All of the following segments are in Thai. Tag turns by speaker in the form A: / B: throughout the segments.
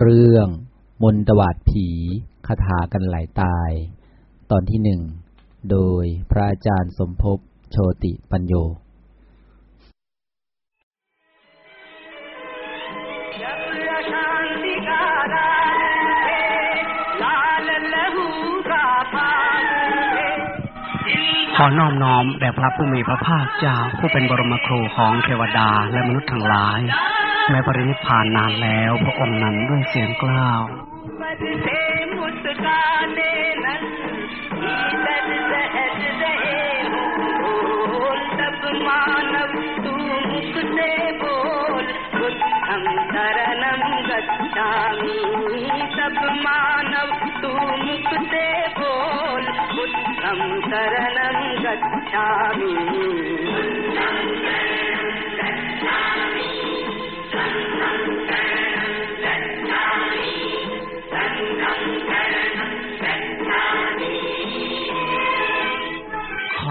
A: เรื่อง มนตวาดผีคาถากันไหลาตาย ตอนที่หนึ่ง โดยพระอาจารย์สมภพโชติปัญโย
B: ขอน้อมน้อมแด่พระผู้มีพระภาคเจ้าผู้เป็นบรมครูของเทวดาและมนุษย์ทั้งหลาย แม้ปรินิพพานนานแล้ว พระองค์นั้นด้วยเสียงกล้าวข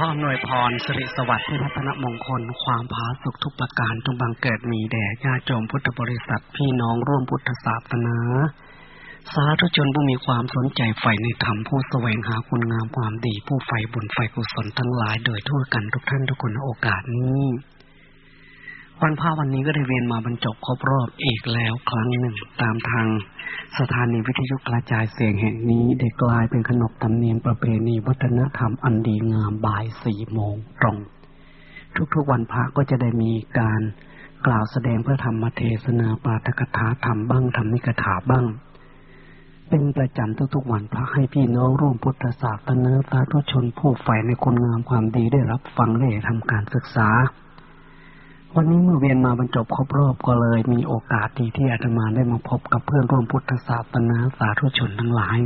B: อหน่วยพรสิริสวัสดิ์พี่พัฒนมงคล ความผาสุขทุกประการจงบังเกิดมีแด่ญาติโยมพุทธบริษัทพี่น้องร่วมพุทธศาสนา สาธุชนผู้มีความสนใจใฝ่ในธรรมผู้แสวงหาคุณงามความดี ผู้ใฝ่บุญใฝ่กุศลทั้งหลายโดยทั่วกันทุกท่านทุกคนโอกาสนี้ วันพาวันนี้ก็ได้เวียนมาบรรจบครบรอบอีกแล้วครั้งหนึ่งตามทางสถานีวิทยุกระจายเสียงแห่งนี้ได้กลายเป็นขนบธรรมเนียมประเพณีวัฒนธรรมอันดีงามบ่ายสี่โมงตรง ทุกๆวันพระก็จะได้มีการกล่าวแสดงพื่อธรรมเทศนาปาฐกถาธรรมบ้างธรรมนิกถาบ้าง เป็นประจำทุกๆวันพระให้พี่น้องร่วมพุทธศาสนาสาธุชนผู้ใฝ่ในคุณงามความดีได้รับฟังได้ทำการศึกษา วันนี้เมื่อเวียนมาบรรจบครบรอบก็เลยมีโอกาสดีที่อาตมาได้มาพบกับเพื่อนร่วมพุทธศาสนาสาธุชนทั้งหลาย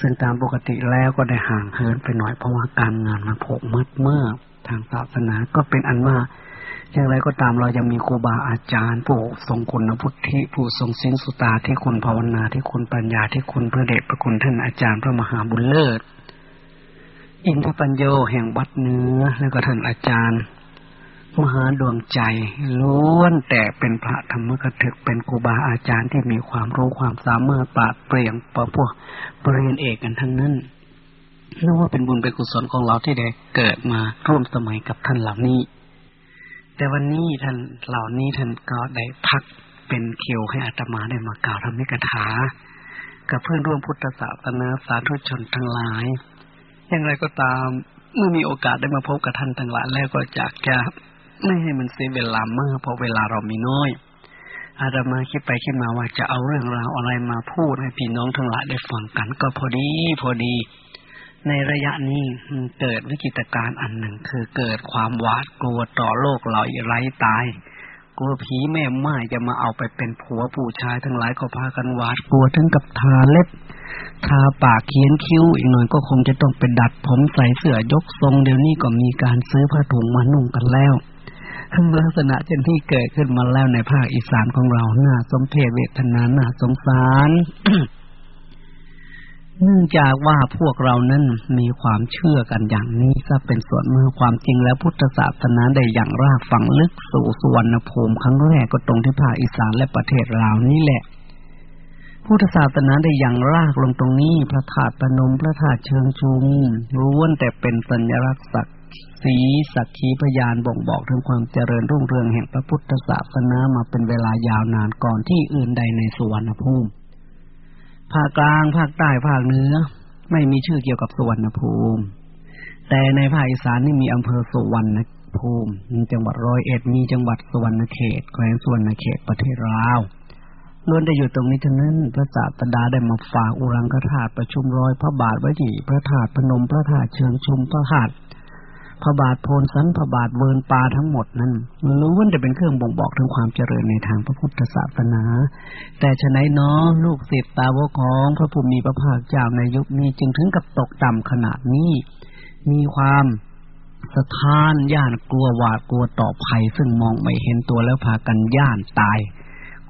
B: ซึ่งตามปกติแล้วก็ได้ห่างเหินไปหน่อยเพราะว่าการงานมาพบมืดเมื่อทางศาสนาก็เป็นอันว่าอย่างไรก็ตามเรายังมีครูบาอาจารย์ผู้ทรงคุณพุทธิผู้ทรงสิ้นสุตาที่คุณภาวนาที่คุณปัญญาที่คุณพระเดชพระคุณท่านอาจารย์พระมหาบุญเลิศ อินทปัญโยแห่งวัดเนื้อ แล้วก็ท่านอาจารย์ มหาดวงใจล้วนแต่เป็นพระธรรมกถึกเป็นครูบาอาจารย์ที่มีความรู้ความสามารถปราดเปรียงประพวกปรริญญาเอกกันทั้งนั้นนึกว่าเป็นบุญเป็นกุศลของเราที่ได้เกิดมาร่วมสมัยกับท่านเหล่านี้ แต่วันนี้ท่านเหล่านี้ท่านก็ได้พักเป็นเคียวให้อาตมาได้มากล่าวธรรมิกถา กับเพื่อนร่วมพุทธศาสนาสาธุชนทั้งหลาย อย่างไรก็ตามเมื่อมีโอกาสได้มาพบกับท่านทั้งหลายแล้วก็จากจะ ไม่ให้มันเสียเวลามากเพราะเวลาเรามีน้อยอาตมาคิดไปคิดมาว่าจะเอาเรื่องราวอะไรมาพูดให้พี่น้องทั้งหลายได้ฟังกัน ก็พอดี พอดี ในระยะนี้เกิดวิกฤตการณ์อันหนึ่ง คือเกิดความหวาดกลัวต่อโลกเราไร้ตาย กลัวผีแม่ไม้จะมาเอาไปเป็นผัวผู้ชายทั้งหลายก็พากันหวาดกลัวถึงกับทาเล็บทาปากเขียนคิ้วอีกหน่อยก็คงจะต้องไปดัดผมใส่เสื้อยกทรงเดี๋ยวนี้ก็มีการซื้อผ้าถุงมานุ่งกันแล้ว ลักษณะเช่นที่เกิดขึ้นมาแล้วในภาคอีสานของเราหน้าสมเพศเวทนาน้าสงสารเนื่องจากว่าพวกเรานั้นมีความเชื่อกันอย่างนี้ก็เป็นส่วนมากความจริงแล้วพุทธศาสนาได้อย่างรากฝังลึกสู่สวรรณภูมิครั้งแรกก็ตรงที่ภาคอีสานและประเทศลาวนี่แหละ พุทธศาสนาได้อย่างรากลงตรงนี้ พระธาตุพนมพระธาตุเชิงชุมล้วนแต่เป็นสัญลักษณ์ศักดิ สีสักขีพยานบ่งบอกถึงความเจริญรุ่งเรืองแห่งพระพุทธศาสนามาเป็นเวลายาวนานก่อนที่อื่นใดในสุวรรณภูมิ ภาคกลางภาคใต้ภาคเหนือ ไม่มีชื่อเกี่ยวกับสุวรรณภูมิ แต่ในภาคอีสานนี่มีอำเภอสุวรรณภูมิมีจังหวัดร้อยเอ็ดมีจังหวัดสุวรรณเขตแขวงสุวรรณเขตประเทศลาวล้วนได้อยู่ตรงนี้ทั้งนั้นพระศาสดาได้มาฝากอุรังคธาตุประชุมร้อยพระบาทไว้ที่พระธาตุพนมพระธาตุเชิงชุมพระธาตุ พระบาทโพนสันพระบาทเวินปาทั้งหมดนั้นล้วนจะเป็นเครื่องบ่งบอกถึงความเจริญในทางพระพุทธศาสนา แต่ฉะนั้นเนาะลูกศิษย์ตาวกของพระภูมิพระภาคเจ้าในยุคนี้จึงถึงกับตกต่ำขนาดนี้ มีความสะท้านย่านกลัวหวาดกลัวต่อภัย ซึ่งมองไม่เห็นตัวแล้วพากันย่านตาย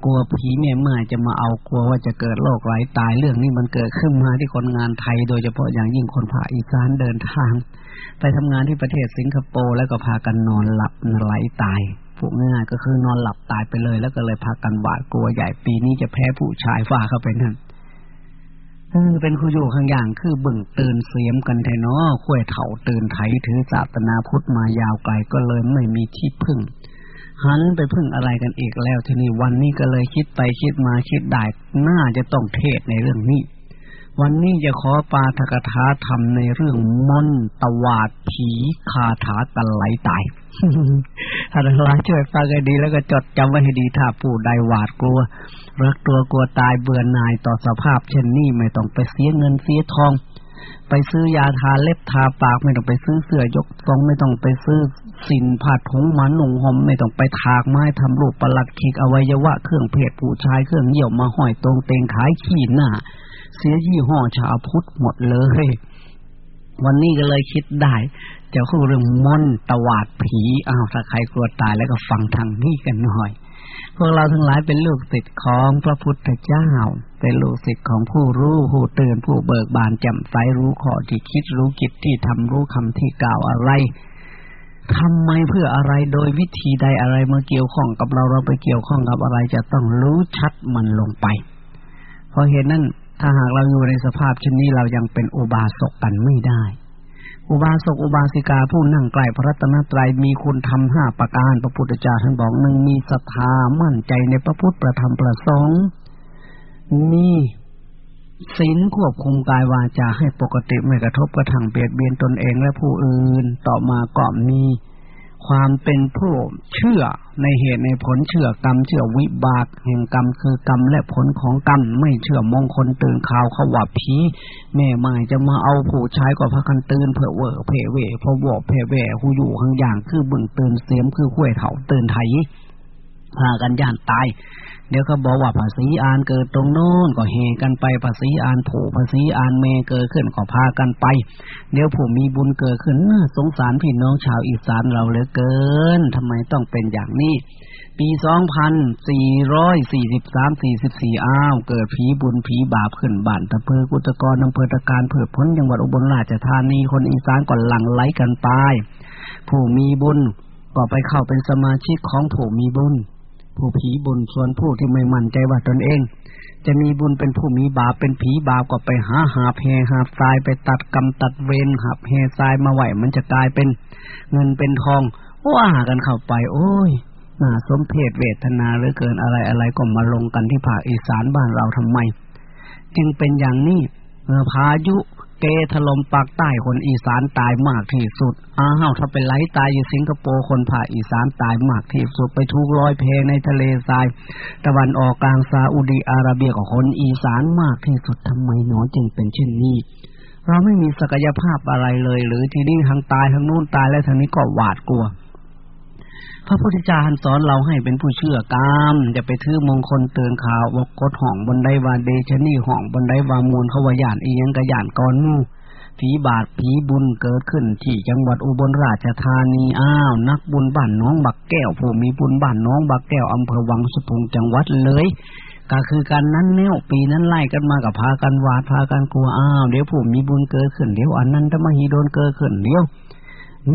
B: กลัวผีแม่เมื่อจะมาเอากลัวว่าจะเกิดโรคไร้ตายเรื่องนี้มันเกิดขึ้นมาที่คนงานไทย โดยเฉพาะอย่างยิ่งคนภาคอีสานเดินทาง ไปทำงานที่ประเทศสิงคโปร์แล้วก็พากันนอนหลับไหลตาย
C: พูดง่ายก็คือนอนหลับตายไปเลย แล้วก็เลยพากันหวาดกลัวใหญ่ปีนี้จะแพ้ผู้ชายฝ่าเข้าไปนั่นเป็นคู่อยู่ข้างอย่างคือบึ่งตื่นเสียมกันแทนอคุ้ยเถาตื่นไถถือศาสนาพุทธมายาวไกลก็เลยไม่มีที่พึ่งหันไปพึ่งอะไรกันอีกแล้วทีนี้วันนี้ก็เลยคิดไปคิดมาคิดได้น่าจะต้องเทศในเรื่องนี้ วันนี้จะขอปาทกถาทำในเรื่องมนตวาดผีคาถาตันไหลตายท่านลาช่วยฟังให้ดีแล้วก็จดจำไว้ให้ดีถ้าผู้ใดหวาดกลัวรักตัวกลัวตายเบื่อหน่ายต่อสภาพ เช่นนี้ไม่ต้องไปเสียเงินเสียทอง ไปซื้อยาทาเล็บทาปากไม่ต้องไปซื้อเสื้อยกทรงไม่ต้องไปซื้อสินผ้าถุงหมันหนุ่งห่มไม่ต้องไปถากไม้ทำรูปประหลัดขีกอวัยวะเครื่องเพศผู้ชายเครื่องเหี่ยวมาห้อยตรงเตงขายขี้หน้า เสียยี่ห้อชาวพุทธหมดเลย วันนี้ก็เลยคิดได้จะคู่เรื่องมนตวาดผีอ้าวถ้าใครกลัวตายแล้วก็ฟังทางนี้กันหน่อย พวกเราทั้งหลายเป็นลูกศิษย์ของพระพุทธเจ้า เป็นลูกศิษย์ของผู้รู้ผู้เตือนผู้เบิกบานแจ่มใสรู้ข้อที่คิดรู้กิจที่ทำรู้คำที่กล่าวอะไรทำไมเพื่ออะไรโดยวิธีใดอะไรมาเกี่ยวข้องกับเราเราไปเกี่ยวข้องกับอะไรจะต้องรู้ชัดมันลงไป เพราะเหตุนั้น ถ้าหากเราอยู่ในสภาพเช่นนี้เรายังเป็นอุบาสกกันไม่ได้ อุบาสกอุบาสิกาผู้นั่งใกล้พระรัตนตรัยมีคุณธรรมห้าประการพระพุทธเจ้าท่านบอกหนึ่งมีศรัทธามั่นใจในพระพุทธประธรรมประสงค์มีศีลควบคุมกายวาจาให้ปกติไม่กระทบกระทั่งเบียดเบียนตนเองและผู้อื่น ต่อมาก็มี ความเป็นผู้เชื่อในเหตุในผลเชื่อกรรมเชื่อวิบากแห่งกรรมคือกรรมและผลของกรรมไม่เชื่อมงคลตื่นข่าวเขาว่าผีแม่ไม่จะมาเอาผู้ชายก็พากันตื่นเผื่อเวอเพเวพอวอกเพเวหูอยู่ข้างอย่างคือบึ่งตื่นเสียมคือห้วยเถาตื่นไทยพากันย่านตาย เดี๋ยวก็บอกว่าภาษีอานเกิดตรงโน้นก็เฮกันไปภาษีอานผูภาษีอานเมเกิดขึ้นก็พากันไป เดี๋ยวผู้มีบุญเกิดขึ้นสงสารพี่น้องชาวอีสานเราเหลือเกินทำไมต้องเป็นอย่างนี้ ปีสองพันสี่ร้อยสี่สิบสามสี่สิบสี่อ้าวเกิดผีบุญผีบาปขึ้นบ้านตะเพอกุตกรอำเภอตะการเผือพ้นจังหวัดอุบลราชธานีคนอีสานก่อนหลังไหลกันไป ผู้มีบุญก็ไปเข้าเป็นสมาชิกของผู้มีบุญ ผู้ผีบุญส่วนผู้ที่ไม่มั่นใจว่าตนเอง จะมีบุญเป็นผู้มีบาปเป็นผีบาปก็ไปหาหาเพหาทรายไปตัดกรรมตัดเวรหับเฮทรายมาไหวมันจะกลายเป็นเงินเป็นทองว่ากันเข้าไป โอ้ยน่าสมเพศเวทนาหรือเกินอะไรอะไรก็มาลงกันที่ภาคอีสานบ้านเราทำไม จึงเป็นอย่างนี้พายุ เกถล่มปากใต้คนอีสานตายมากที่สุด อ้าวถ้าเป็นไหลตายอยู่สิงคโปร์คนภาคอีสานตายมากที่สุดไปทุกร้อยเพในทะเลทราย ตะวันออกกลางซาอุดีอาระเบียของคนอีสานมากที่สุดทำไมหนอจึงเป็นเช่นนี้ เราไม่มีศักยภาพอะไรเลย หรือที่นี่ทางตายทางนู้นตายแล้วทางนี้ก็หวาดกลัว พระพุทธเจ้าสอนเราให้เป็นผู้เชื่อกามจะไปถือมงคลเตือนข่าววกดห่องบนไดวาเดชนี่ห่องบนไดวามูลเขาวายานอียังกระยานกอนมู่ผีบาทผีบุญเกิดขึ้น ที่จังหวัดอุบลราชธานีอ้าว นักบุญบ้านน้องบักแก้วผู้มีบุญบ้านน้องบักแก้วอำเภอวังสุพงจังหวัดเลยก็คือการนั้นแนวปีนั้นไล่กันมากับพากันวาดพากันกลัวอ้าวเดี๋ยวผู้มีบุญเกิดขึ้นเดี๋ยวอันนั้นจะมาฮีโดนเกิดขึ้นเดี๋ยว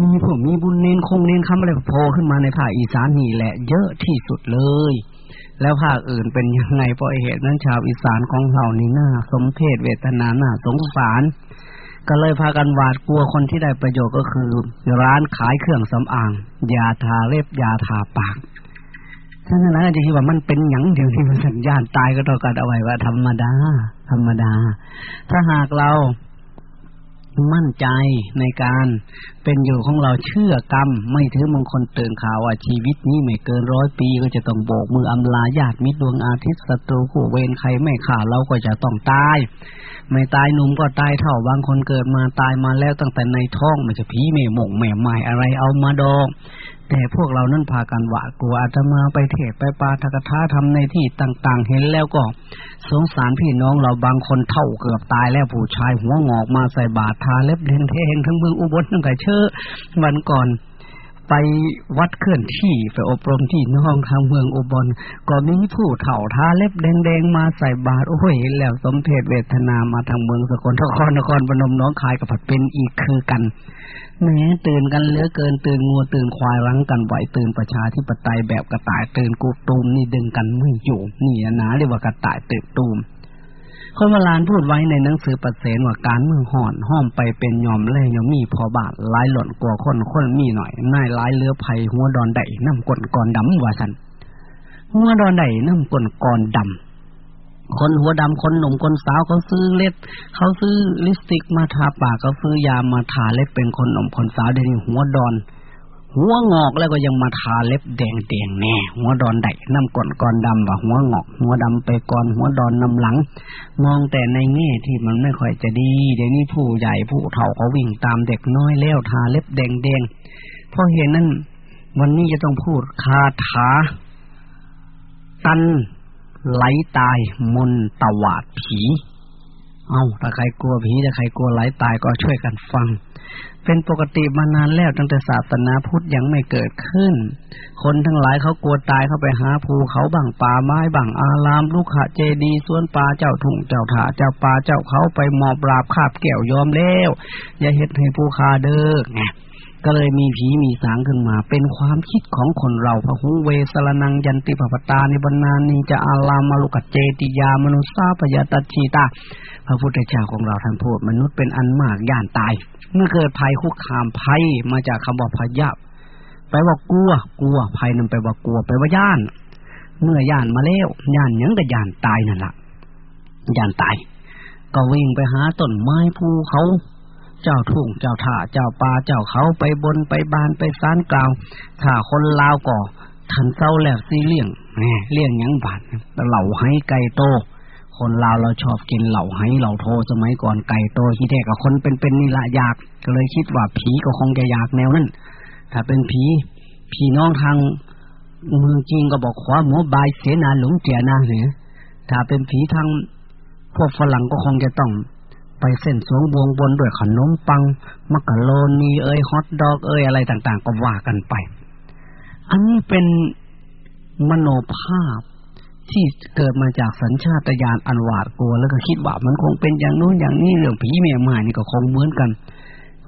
C: มีผมมีบุญเน้นคงเน้นคำอะไรโผล่ขึ้นมาในภาคอีสานนี่แหละ เยอะที่สุดเลย แล้วภาคอื่นเป็นยังไงเพราะเหตุนั้นชาวอีสานของเรานี่น่าสมเพศเวทนาน่าสงสาร ก็เลยพากันหวาดกลัวคนที่ได้ประโยชน์ก็คือ ร้านขายเครื่องสำอางยาทาเล็บยาทาปากท่านนั้นอาจะคิดว่ามันเป็นหยังเดี๋ยวนี้มันสัญญาณตายก็ต้องการเอาไว้ว่าธรรมดา ธรรมดา ถ้าหากเรา มั่นใจในการเป็นอยู่ของเราเชื่อกรรม ไม่ถือมงคลเตือนข่าวว่าชีวิตนี้ไม่เกินร้อยปีก็จะต้องโบกมืออำลาญาติมิตรดวงอาทิตย์ศัตรูคู่เวรใครไม่ข่าเราก็จะต้องตาย ไม่ตายหนุ่มก็ตายเท่าบางคนเกิดมาตายมาแล้วตั้งแต่ในท้องมันจะผีแม่หมงแม่ไม้อะไรเอามาดอง แต่พวกเรานั้นพากันหวาดกลัวอาตมาไปเทศไปปาทกถาทำในที่ต่าง ๆ เห็นแล้วก็ สงสารพี่น้องเราบางคนเท่าเกือบตายแล้วผู้ชายหัวงอกมาใส่บาตรทาเล็บเลนเทงทั้งเมืองอุบลทั้งไก่เชื่อวันก่อน ไปวัดเคลื่อนที่ไปอบรมที่น้องทางเมืองอุบลก็มีผู้เฒ่าทาเล็บแดงๆมาใส่บาตรโอ้ยแล้วสมเพศเวทนามาทางเมืองสกลนครนครพนมน้องคายกับผัดเป็นอีกคือกันแม้ตื่นกันเหลือเกินตื่นงัวตื่นควายรังกันไหวตื่นประชาธิปไตยแบบกระต่ายตื่นกูตูมนี่ดึงกันไม่อยู่นี่นะเรียกว่ากระต่ายตื่นตูม คนโบราณพูดไว้ในหนังสือประเสนว่าการเมืองห่อนห้อมไปเป็นยอมแล่ยอมมีพอบาทลายหล่นกลัวคนคนมีหน่อยนายลายเลือไผ่หัวดอนไดน้ำกลนกอนดำว่าสันหัวดอนไดน้ำกลนกอนดำคนหัวดำคนหนุ่มคนสาวเขาซื้อเล็บเขาซื้อลิปสติกมาทาปากเขาซื้อยามาทาเล็บเป็นคนหนุ่มคนสาวเดี๋ยวนี้หัวดอน หัวงอกแล้วก็ยังมาทาเล็บแดงแดงแน่หัวดอนไดน้ำก่อนก่อนดำว่าหัวงอก หัวดำไปก่อนหัวดอนนำหลัง มองแต่ในแง่ที่มันไม่ค่อยจะดี เดี๋ยวนี้ผู้ใหญ่ผู้เฒ่าเขาวิ่งตามเด็กน้อยแล้วทาเล็บแดงแดงเพราะเห็นนั้น วันนี้จะต้องพูดคาถา ตันไหลตายมนตวาดผี เอาถ้าใครกลัวผีถ้าใครกลัวไหลตายก็ช่วยกันฟัง เป็นปกติมานานแล้วตั้งแต่ศาสนาพุทธยังไม่เกิดขึ้น คนทั้งหลายเขากลัวตายเขาไปหาภูเขาบังป่าไม้บังอาราม ลูกขะเจดีสวนป่าเจ้าทุ่งเจ้าถาเจ้าป่าเจ้าเขาไปหมอบราบคาบแก้วยอมแล้ว อย่าเห็ดให้ภูคาเด้อไง ก็เลยมีผีมีสางขึ้นมา เป็นความคิดของคนเราพระหุเวสรนังยันติปปตานิบนานีจะอาลามาลุกเจติยามนุสาปยาตชีตาพระพุทธเจ้าของเราท่านพูดมนุษย์เป็นอันมากย่านตาย เมื่อเกิดภัยคุกคามภัยมาจากคำว่าพยาแปลว่ากลัว กลัวภัยนั่นแปว่ากลัวแปว่าย่าน เมื่อย่านมาแล้วย่านยังแต่ย่านตายนั่นละย่านตาย ก็วิ่งไปหาต้นไม้ภูเขา เจ้าทุ่งเจ้าท่าเจ้าป่าเจ้าเขาไปบนไปบานไปซานกล่าว ถ้าคนลาวก่อทันเศร้าแล้วซีเลี่ยงแหมเลี่ยงยังบาดเหล่าให้ไก่โต คนลาวเราชอบกินเหล่าไห้เหล่าโทสมัยก่อนไก่โตที่แท้กับคนเป็นๆนี่ละอยาก ก็เลยคิดว่าผีก็คงจะอยากแนวนั้นถ้าเป็นผีพี่น้องทางเมืองจีนก็บอกขวาหมูบายเสนาหลงเจียนาหรือถ้าเป็นผีทางพวกฝรั่งก็คงจะต้อง ไปเส้นสวงบวงบนด้วยขนมปังมักกะโรนีเอ้ยฮอทดอกเอ้ยอะไรต่าง ๆ ก็ว่ากันไป อันนี้เป็นมโนภาพที่เกิดมาจากสัญชาตญาณอันหวาดกลัวแล้วก็คิดว่ามันคงเป็นอย่างนู้นอย่างนี้เรื่องผีเมียหมายนี่ก็คงเหมือนกัน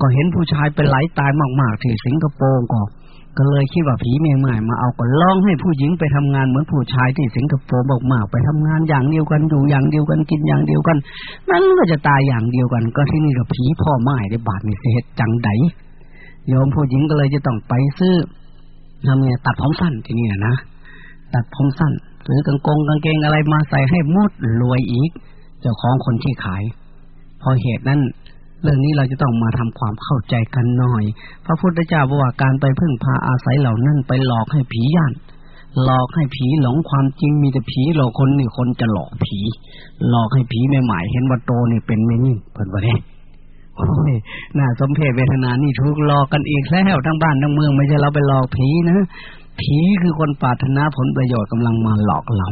C: ก็เห็นผู้ชายเป็นไหลตายมากๆที่สิงคโปร์ก็ ก็เลยคิดว่าผีเมียหมายมาเอาก็ลองให้ผู้หญิงไปทำงานเหมือนผู้ชายที่สิงคโปร์บอกมากไปทำงานอย่างเดียวกันอยู่อย่างเดียวกันกินอย่างเดียวกันนั่นก็จะตายอย่างเดียวกัน ก็ที่นี่กับผีพ่อไม้ได้บาดมีเศษจังไดโยมผู้หญิงก็เลยจะต้องไปซื้อทำไงตัดผมสั้นที่นี่นะตัดผมสั้นหรือกางกงกางเกงอะไรมาใส่ให้มดรวยอีก เจ้าของคนที่ขาย พอเหตุนั้น เรื่องนี้เราจะต้องมาทำความเข้าใจกันหน่อย พระพุทธเจ้าบอกว่าการไปพึ่งพาอาศัยเหล่านั้นไปหลอกให้ผีย่านหลอกให้ผีหลงความจริงมีแต่ผีหลอกคนนี่คนจะหลอกผี หลอกให้ผีไม่หมายเห็นว่าโตนี่เป็นไม่นิ่งเพิ่นว่าเด้โอ้ยน่าสมเพชเวทนานี่ถูกหลอกกันอีกแล้วทั้งบ้านทั้งเมืองไม่ใช่เราไปหลอกผีนะ ผีคือคนปรารถนาผลประโยชน์กำลังมาหลอกเรา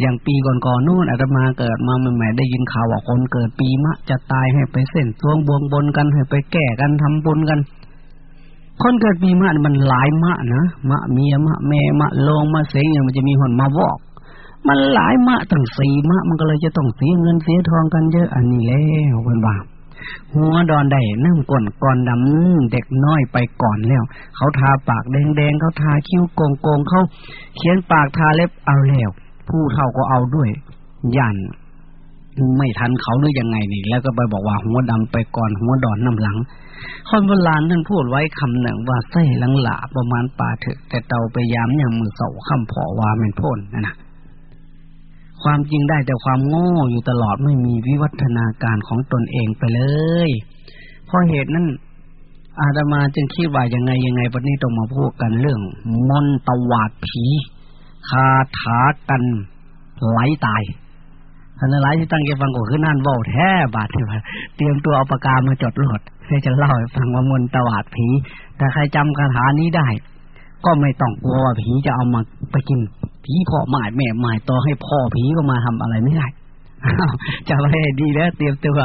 C: อย่างปีก่อนๆนู่นอาตมาเกิดมาใหม่ๆได้ยินข่าวว่าคนเกิดปีมะจะตายให้ไปเส้นทวงบวงบนกันให้ไปแก้กันทำบุญกัน คนเกิดปีมะมันหลายมะนะมะเมียมะแม่มะลงมะเสียงมันจะมีคนมาบอก มันหลายมะตั้งสี่มะ มันก็เลยจะต้องเสียเงินเสียทองกันเยอะอันนี้แล้วเป็นว่า หัวดอนได้นั่งก่นก่อนดำเด็กน้อยไปก่อนแล้ว เขาทาปากแดงๆเขาทาคิ้วโกงโกงเขาเขียนปากทาเล็บเอาแล้วผู้เท่าก็เอาด้วย ยันไม่ทันเขาหรือยังไงนี่ แล้วก็ไปบอกว่าหัวดำไปก่อนหัวดอนน้ำหลังคนโบราณท่านพูดไว้คำหนึ่งว่าไส้หลังหลาประมาณป่าเถอะแต่เตาไปยามอย่างมือเสาคำผอว่าเป็นพ่นนะนะ ความจริงได้แต่ความโง่อยู่ตลอดไม่มีวิวัฒนาการของตนเองไปเลย เพราะเหตุนั้นอาตมาจึงคิดว่ายังไงยังไงวันนี้ต้องมาพูดกันเรื่อง มนตวาดผีคาถากันไหลตายท่านหลายที่ตั้งใจฟังก็คือนั่นว่าแท้บาดเว่าเตรียมตัวเอาปากกามาจดโหลดเพื่อจะเล่าให้ฟังว่ามนตวาดผีแต่ใครจำคาถานี้ได้ ก็ไม่ต้องกลัวว่าผีจะเอามาไปกิน ผีพ่อหมายแม่หมายต่อให้พ่อผีก็มาทำอะไรไม่ได้จะไปดีแล้วเตรียมตัว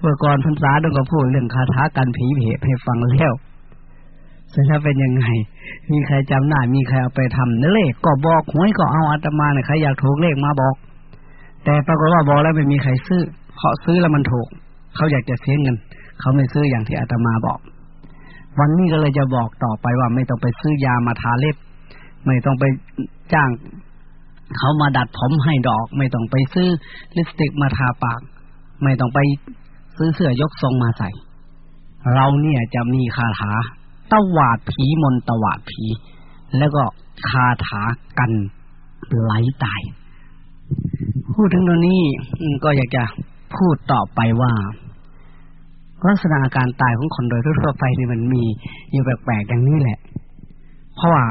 C: เมื่อก่อนพรรษาต้องก็พูดเรื่องคาถากันผีเพให้ฟังแล้วสร็จแล้วเป็นยังไง มีใครจำหน้า มีใครเอาไปทำเลขก็บอกหวยก็เอาอาตมาเนี่ยใครอยากถูกเลขมาบอก แต่ปรากฏว่าบอกแล้วไม่มีใครซื้อเพราะซื้อแล้วมันถูก เขาอยากจะเสียเงิน เขาไม่ซื้ออย่างที่อาตมาบอก วันนี้ก็เลยจะบอกต่อไปว่าไม่ต้องไปซื้อยามาทาเล็บ ไม่ต้องไปจ้างเขามาดัดผมให้ดอก ไม่ต้องไปซื้อลิปสติกมาทาปาก ไม่ต้องไปซื้อเสื้อยกทรงมาใส่ เราเนี่ยจะมีคาถาตวาดผีมนตวาดผี แล้วก็คาถากันไหลตาย พูดถึงตรงนี้ก็อยากจะพูดต่อไปว่า ลักษณะอาการตายของคนโดยทั่วไปนี่มันมีอยู่แปลกๆอย่างนี้แหละ เพราะว่า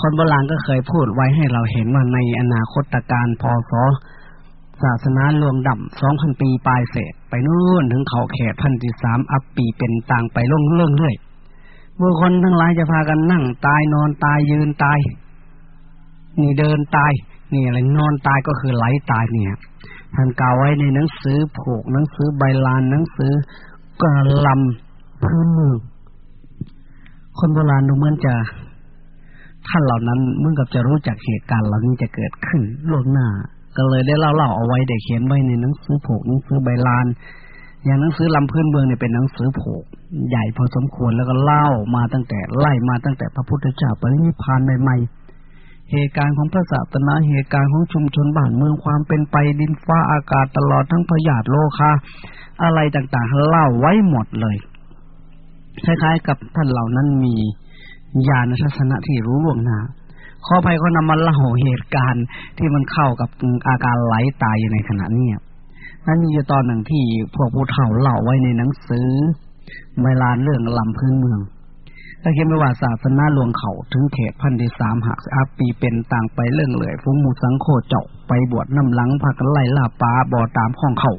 C: คนโบราณก็เคยพูดไว้ให้เราเห็นว่าในอนาคตการพศศาสนาลวงดำสองพันปีปลายเศษ ไปนู่นถึงเขาเขตพันที่สามอัปปีเป็นต่างไปล่งเรื่องเรื่อยบุคคลทั้งหลายจะพากันนั่ง ตายนอนตายยืนตาย นี่เดินตาย นี่อะไรนอนตายก็คือไหลตายเนี่ยท่านกล่าวไว้ในหนังสือผูกหนังสือใบลานหนังสือ กระลำพื้นเมืองคนโบราณดูเหมือนจะท่านเหล่านั้นเมื่อกับจะรู้จักเหตุการณ์เหล่านี้จะเกิดขึ้นล่วงหน้า ก็เลยได้เล่าเล่าเอาไว้ได้เขียนไว้ในหนังสือผกหนังสือใบลาน อย่างหนังสือลำพื้นเมืองเนี่ยเป็นหนังสือผกใหญ่พอสมควรแล้วก็เล่ามาตั้งแต่ไล่มาตั้งแต่พระพุทธเจ้าปรินิพพานใหม่ๆ เหตุการณ์ของพระศาสนาเหตุการณ์ของชุมชนบ้านเมืองความเป็นไปดินฟ้าอากาศตลอดทั้งพยาธิโลคาอะไรต่างๆ เล่าไว้หมดเลยคล้ายๆ กับท่านเหล่านั้นมีญาณทัศนะที่รู้ล่วงหน้าขอภัยเขานำมาเล่าเหตุการณ์ที่มันเข้ากับอาการไหลตายอยู่ในขณะนี้นั่นมีตอนหนึ่งที่พวกผู้เฒ่าเล่าไว้ในหนังสือเวลาเรื่องลำพื้นเมือง ถ้าเขียนไว้ว่าศาสนาหลวงเขาถึงเขตพันที่สามหักอาปีเป็นต่างไปเรื่องเลยฟุ้งมูสังโคเจาะไปบวชน้ำหลังพากันไล่ล่าปลาบ่อตามห้องเขา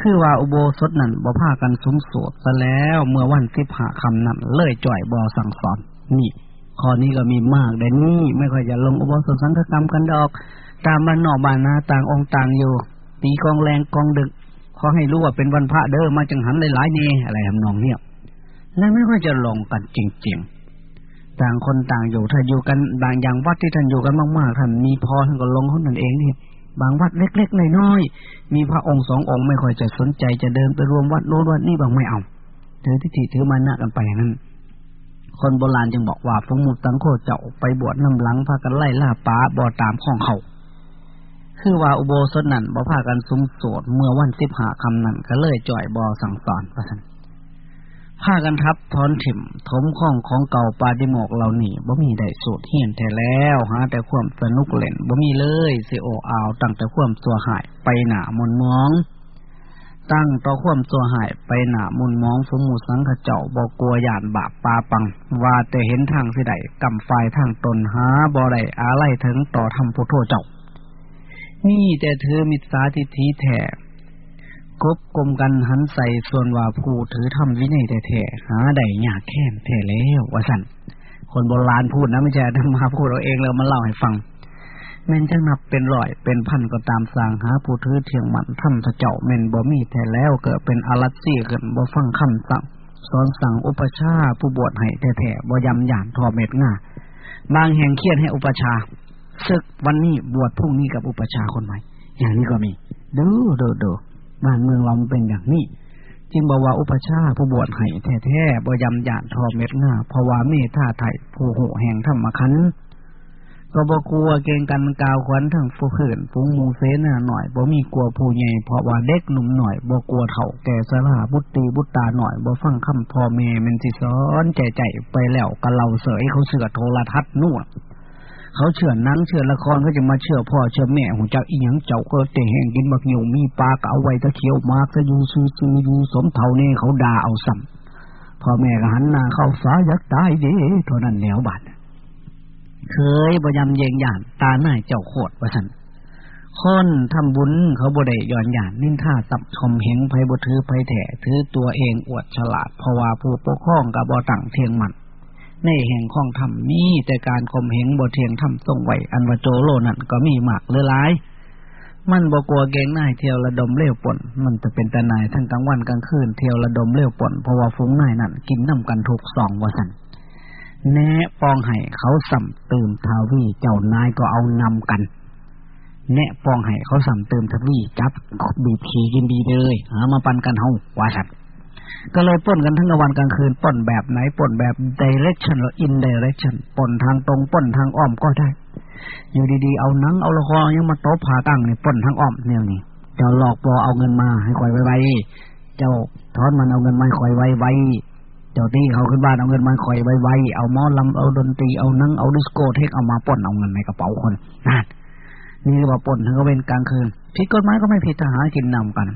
C: คือว่าอุโบสถนั้นบ่พากันสมโสดซะแล้วเมื่อวันสิบหาคำนั้นเลยจ่อยบ่อสั่งสอนนี่ข้อนี้ก็มีมากแต่นี่ไม่ค่อยจะลงอุโบสถสังฆกรรมกันดอก ตามบ้านนอกบ้านนาต่างองค์ต่างอยู่ตีกองแรงกองดึกขอให้รู้ว่าเป็นวันพระเด้อมาจังหันหลายๆนี่อะไรทำนองเนี่ย และไม่ค่อยจะลงกันจริงๆ ต่างคนต่างอยู่ถ้าอยู่กันบางอย่างวัดที่ท่านอยู่กันมากๆท่านมีพอท่านก็ลงเท่านั้นเองนี่บางวัดเล็กๆน้อยๆมีพระองค์สององค์ไม่ค่อยจะสนใจจะเดินไปรวมวัดโน้นวัดนี้บางไม่เอาถือทิฏฐิถือมานะกันไปนั้น คนโบราณจึงบอกว่าฟงมุตังโคเจ้าไปบวชน้ำหลังพากันไล่ล่าป้าบ่อตามข้องเขาคือว่าอุโบสถนั่นบ่พากันซุ้มโสดเมื่อวันสิบหาคำนั่นก็เลยจ่อยบ่อสั่งสอนพระท่าน พากันทับทอนถิ่ม ถมข้องของเก่าปาดิโมกเหล่านี้บ่มีได้สูตรเฮียนแท้แล้วหาแต่ความสนุกเล่นบ่มีเลยสิโออาวตั้งแต่ความตัวหายไปหนามนมอง ตั้งต่อความตัวหายไปหนามุนมองสมุสังขเจ้าบอกกลัวหยานบาปปาปัง ว่าแต่เห็นทางสิใดกำไฟทางตนหาบ่ได้อาไลถึงต่อทำพุทโธเจ้านี่แต่เธอมิตรสาทิทีแท้ กบกลมกันหันใส่ส่วนว่าผู้ถือทำวินัยแท้ๆหาได้ยากแค้นแท้แล้วว่าสั่นคนโบราณพูดนะไม่ใช่ธรรมาพูดเราเองเรามาเล่าให้ฟัง แม่นจะนับเป็นร้อยเป็นพันก็ตามสร้างหาผู้ถือเทียงมันทำทะเจ้าแม่นบ่มีแท้แล้วเกิดเป็นอารัตซี่เกินบ่ฟังคำสั่งสอนสั่งอุปชาผู้บวชให้แท้ๆบ่ยำหยานทอเม็ดง่าบางแห่งเครียดให้อุปชาศึกวันนี้บวชพรุ่งนี้กับอุปชาคนใหม่อย่างนี้ก็มีดูดูดู บ้านเมืองเราเป็นอย่างนี้จึงบอกว่าอุปชาผู้บวชให้แท้ๆบ่ยำหยาดทอเม็ดง่าเพราะว่าเมตตาไทยผู้โหแห่งธรรมคันก็บ่กลัวเกงกันกาวขวัญทั้งฟูขืนฟูงมูเสนาหน่อยบ่มีกลัวผู้ใหญ่เพราะว่าเด็กหนุ่มหน่อยบ่กลัวเฒ่าแก่สลาบุตรีบุตตาหน่อยบ่ฟังคำพ่อแม่มันสิสอนใจใจไปแล้วก็เราเสยเขาเสือโทรทัศน์นู่น เขาเชื่อนังเชื่อละครก็จะมาเชื่อพ่อเชื่อแม่ของเจ้าอีหยังเจ้าก็เตะแห่งกินบักเหนียวมีปลาก็เอาไว้ตะเคียวมากจะอยู่ซื้อซื้อยู่สมเท่านี่เขาด่าเอาซ้ำพ่อแม่ก็หันหน้าเข้าสายักตายเด้เท่านั้นแนวบัดเคยบยำเยงหยานตาหน้าเจ้าโคตรว่าสันคนทำบุญเขาบดได้ย้อนหยานนินท่าสับชมเหงไพบถือไพแถถือตัวเองอวดฉลาดเพราะว่าผู้ปกครองกับบอตั้งเทียงมัน ในแห่งของธรรมมีแต่การข่มเหงบทเทียงธรรมทรงไหวอันวโจโลนั่นก็มีมากเลือหลาย มันบกลัวเกงนายเที่ยวระดมเลี้ยวป่นมันจะเป็นแต่นายทั้งกลางวันกลางคืนเที่ยวระดมเลี้ยวป่นเพราะว่าฟุ้งนายนั่นกินน้ากันทุกสองวันสันแน่ปองไห้เขาสัมตืมทาวีเจ้านายก็เอานำกันแน่ปองไห้เขาสัมเติมทวีจับบีบขี่กินดีเลยหามาปันกันเฮาว่าสัต ก็เลยป่นกันทั้งกลางวันกลางคืนป่นแบบไหนป่นแบบ direction หรือ indirection ป่นทางตรงป่นทางอ้อมก็ได้ อยู่ดีๆ เอานังเอาละครยังมาโต๊ะผาตั้งนี่ป่นทางอ้อมเนี่ยนี่เจ้าหลอกปลอเอาเงินมาให้คอยไว้ไว้เจ้าทอนมันเอาเงินมาคอยไว้ไว้เจ้าตีเขาขึ้นบ้านเอาเงินมาคอยไว้ไว้เอาหมอลำเอาดนตรีเอานังเอาดิสโก้เทคเอามาป่นเอาเงินในกระเป๋าคนนั่นนี่เรียกว่าป่นทั้งก็เป็นกลางคืนผิดกฎหมายก็ไม่ผิดทหารกินนำกัน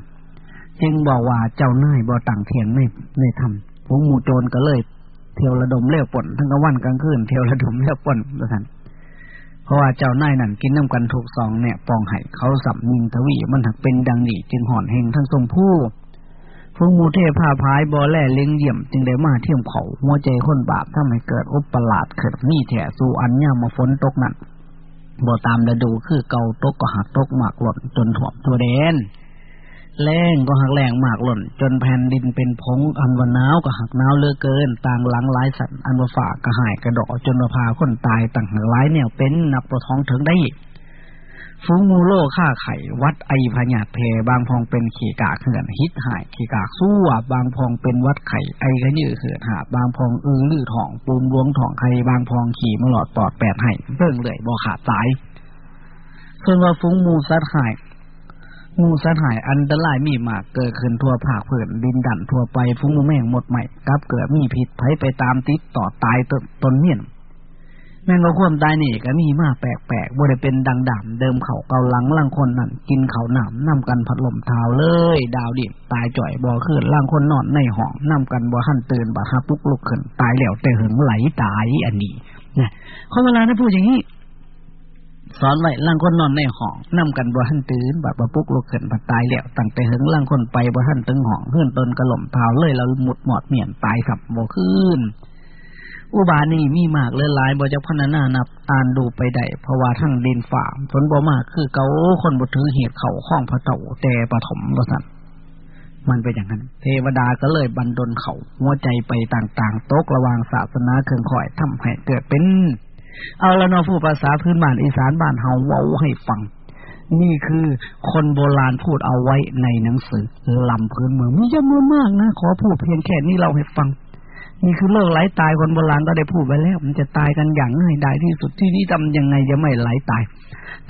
C: จึงบอกว่าเจ้านายบ่ต่างเทียงไม่ไม่ทำพวกหมู่โจรก็เลย เที่ยวระดมเลี้ยวป่นทั้งกลางวันกลางคืนเที่ยวระดมเลี้ยวป่นประทันเพราะว่าเจ้านายนั่นกินน้ำกันถูกสองเนี่ยปองไห้เขาสับมิงทวีมันหักเป็นดังนี้จึงห่อนเฮงทั้งสมผู้พวกมูเทพาพายบอแล่เลี้ยงเยี่ยม จึงได้มาเที่ยมเขาหัวใจคนบาปถ้าไม่เกิดอุปลาดเกิดนี่แถสู่อันย่ามาฝนตกนั่นบ่ตามฤดูคือเกาตกก็หักตกหมากหล่นจนถ่วมตัวแดน แรงก็หักแรงมากหล่น จนแผ่นดินเป็นพงอันวันหนาวก็หักหนาวเลือเกิน ต่างหลังหลายสัตว์อันว่าฝากระหายกระดอจนมาพาคนตายต่างหลายเนี่ยเป็นนับตัวท้องถึงได้ฟูงูโลฆ่าไข่ วัดไอพญาตเพบางพองเป็นขี่กาเขื่อนฮิตหายขี่กาสู้บางพองเป็นวัดไข่ไอกระยือเขื่อนหาบางพองอือลือทองปูมลวงทองไข่บางพองขี่มหลอดปอดแปดไห้เบิ่งเลยบ่ขาดสายส่วนว่าฟุ้งมูซัดหาย งูสัตว์หายอันตรายมีมากเกิดขึ้นทั่วภาคพื้นดินดันทั่วไปฟุ้งแม่งหมดใหม่กับเกิดมีผิดไผไปตามติดต่อตายตตนเนียนแม่งก็ความตายนี่ก็มีมาแปลกๆบ่ได้เป็นดังดำเดิมเขาเกาหลังล่างคนนั่นกินเขาหนามนํกันพัดลมเท้าเลย ดาวดิบตายจ่อยบ่อขึ้นล่างคนนอนในห้องนํกันบ่หันตื่นบ่ฮาปุกลุกขึ้นตายแล้วแต่หึงไหลตายอันนี้เนี่ยเขาเวลาได้พูดอย่างนี้ สอนไว้ล่างคนนอนในห้องนำกันบ่ทันตื่นแบบบ่ปุกลุกขึ้นบ่ตายแล้วตั้งแต่หึงล่างคนไปบ่ทันตึงห้องเฮือนตนกระหล่มเท้าเลยเราหมุดหมอดเมียนตายสับบ่ขึ้นอุบานี่มีมากเลยหลายบ่จะพันนานับอ่านดูไปได้เพราะว่าทั้งดินฝ่าฝนบ่มากคือเกาคนบ่ถือเหตุเขาข้องพระเต่าแต่ปฐมก็สั่นมันเป็นอย่างนั้น เทวดาก็เลยบันดลเขาหัวใจไปต่างๆ ตกระวางศาสนาเครื่องคอยทำให้เกิดเป็น เอาละเนาะผู้ภาษาพื้นบ้านอีสานบ้านเฮาเว้าให้ฟัง นี่คือคนโบราณพูดเอาไว้ในหนังสือลำพื้นเมืองมีจำนวนมากนะ ขอพูดเพียงแค่นี้เราให้ฟัง นี่คือเรื่องไหลตายคนโบราณก็ได้พูดไปแล้ว มันจะตายกันอย่างง่ายดายที่สุดที่นี่ทำยังไงจะไม่ไหลตาย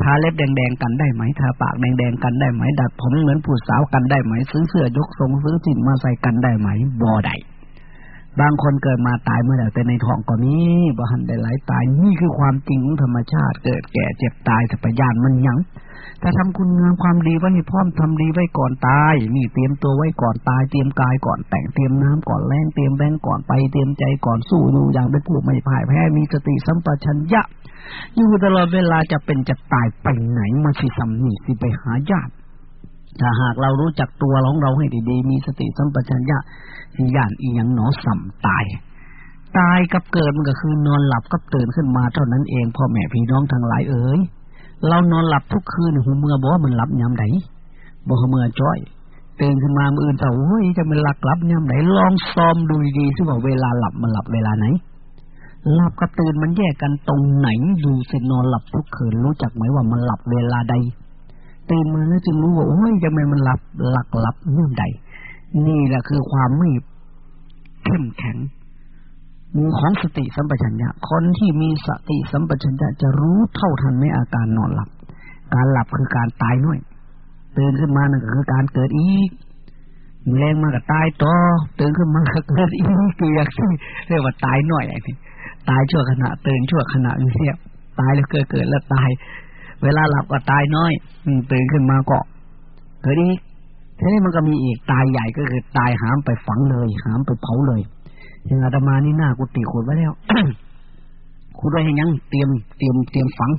C: ทาเล็บแดงๆกันได้ไหมทาปากแดงๆกันได้ไหม ดัดผมเหมือนผู้สาวกันได้ไหม ซื้อเสื้อยกทรงซื้อสินมาใส่กันได้ไหมบ่ได้ บางคนเกิดมาตายเมื่อไหร่แต่ในท้องก็มีบ่หันได้หลายตายนี่คือความจริงของธรรมชาติ เกิดแก่เจ็บตายสัพยานมันยังถ้าทำคุณงามความดีไว้นี่พร้อมทำดีไว้ก่อนตาย นี่เตรียมตัวไว้ก่อนตายเตรียมกายก่อนแต่งเตรียมน้ำก่อนแรงเตรียมแบงก่อนไปเตรียมใจก่อนสู้ดูอย่างเป็นผู้ไม่พ่ายแพ้มีสติสัมปชัญญะอยู่ตลอดเวลาจะเป็นจะตายไปไหนมาสิสำนีสิไปหาญาติ ถ้าหากเรารู้จักตัวของเราให้ดีๆ มีสติสัมปชัญญะย่านอีหยังหนอสัมตาย ตายกับเกิดมันก็คือนอนหลับกับตื่นขึ้นมาเท่านั้นเองพ่อแม่พี่น้องทั้งหลายเอ๋ยเรานอนหลับทุกคืนหูเมื่อบอกว่ามันหลับยามไหนบอกเมื่อจ้อยตื่นขึ้นมามืออื่นเ้าโอ้ยจะมันหลักหลับยามไหนลองซ้อมดูดีๆสิว่าเวลาหลับมันหลับเวลาไหนหลับกับตื่นมันแยกกันตรงไหนดูสินอนหลับทุกคืนรู้จักไหมว่ามันหลับเวลาใด ตื่นมาแล้วจึงรู้ว่าโอ้ยจะไม่มันหลับหลักหลับเมื่อใด นี่แหละคือความไม่เข้มแข็งมือของสติสัมปชัญญะ คนที่มีสติสัมปชัญญะจะรู้เท่าทันในอาการนอนหลับ การหลับคือการตายน้อยตื่นขึ้นมานั่นคือการเกิดอีกแรงมาก็ตายต่อตื่นขึ้นมาก็เกิดอีกคือย่างที่เรียกว่าตายน้อยอย่างนี้ตายชั่วขณะตื่นชั่วขณะเสียตายแล้วเกิดเกิดแล้วตาย เวลาหลับก็ตายน้อยตื่นขึ้นมาก็เกิดอีกทีนี้มันก็มีอีกตายใหญ่ก็คือตายหามไปฝังเลย หามไปเผาเลยอย่างอาตมานี่หน้ากุฏิขุดไว้แล้วขุดไว้ยังเตรียมเตรียมเตรียมฝัง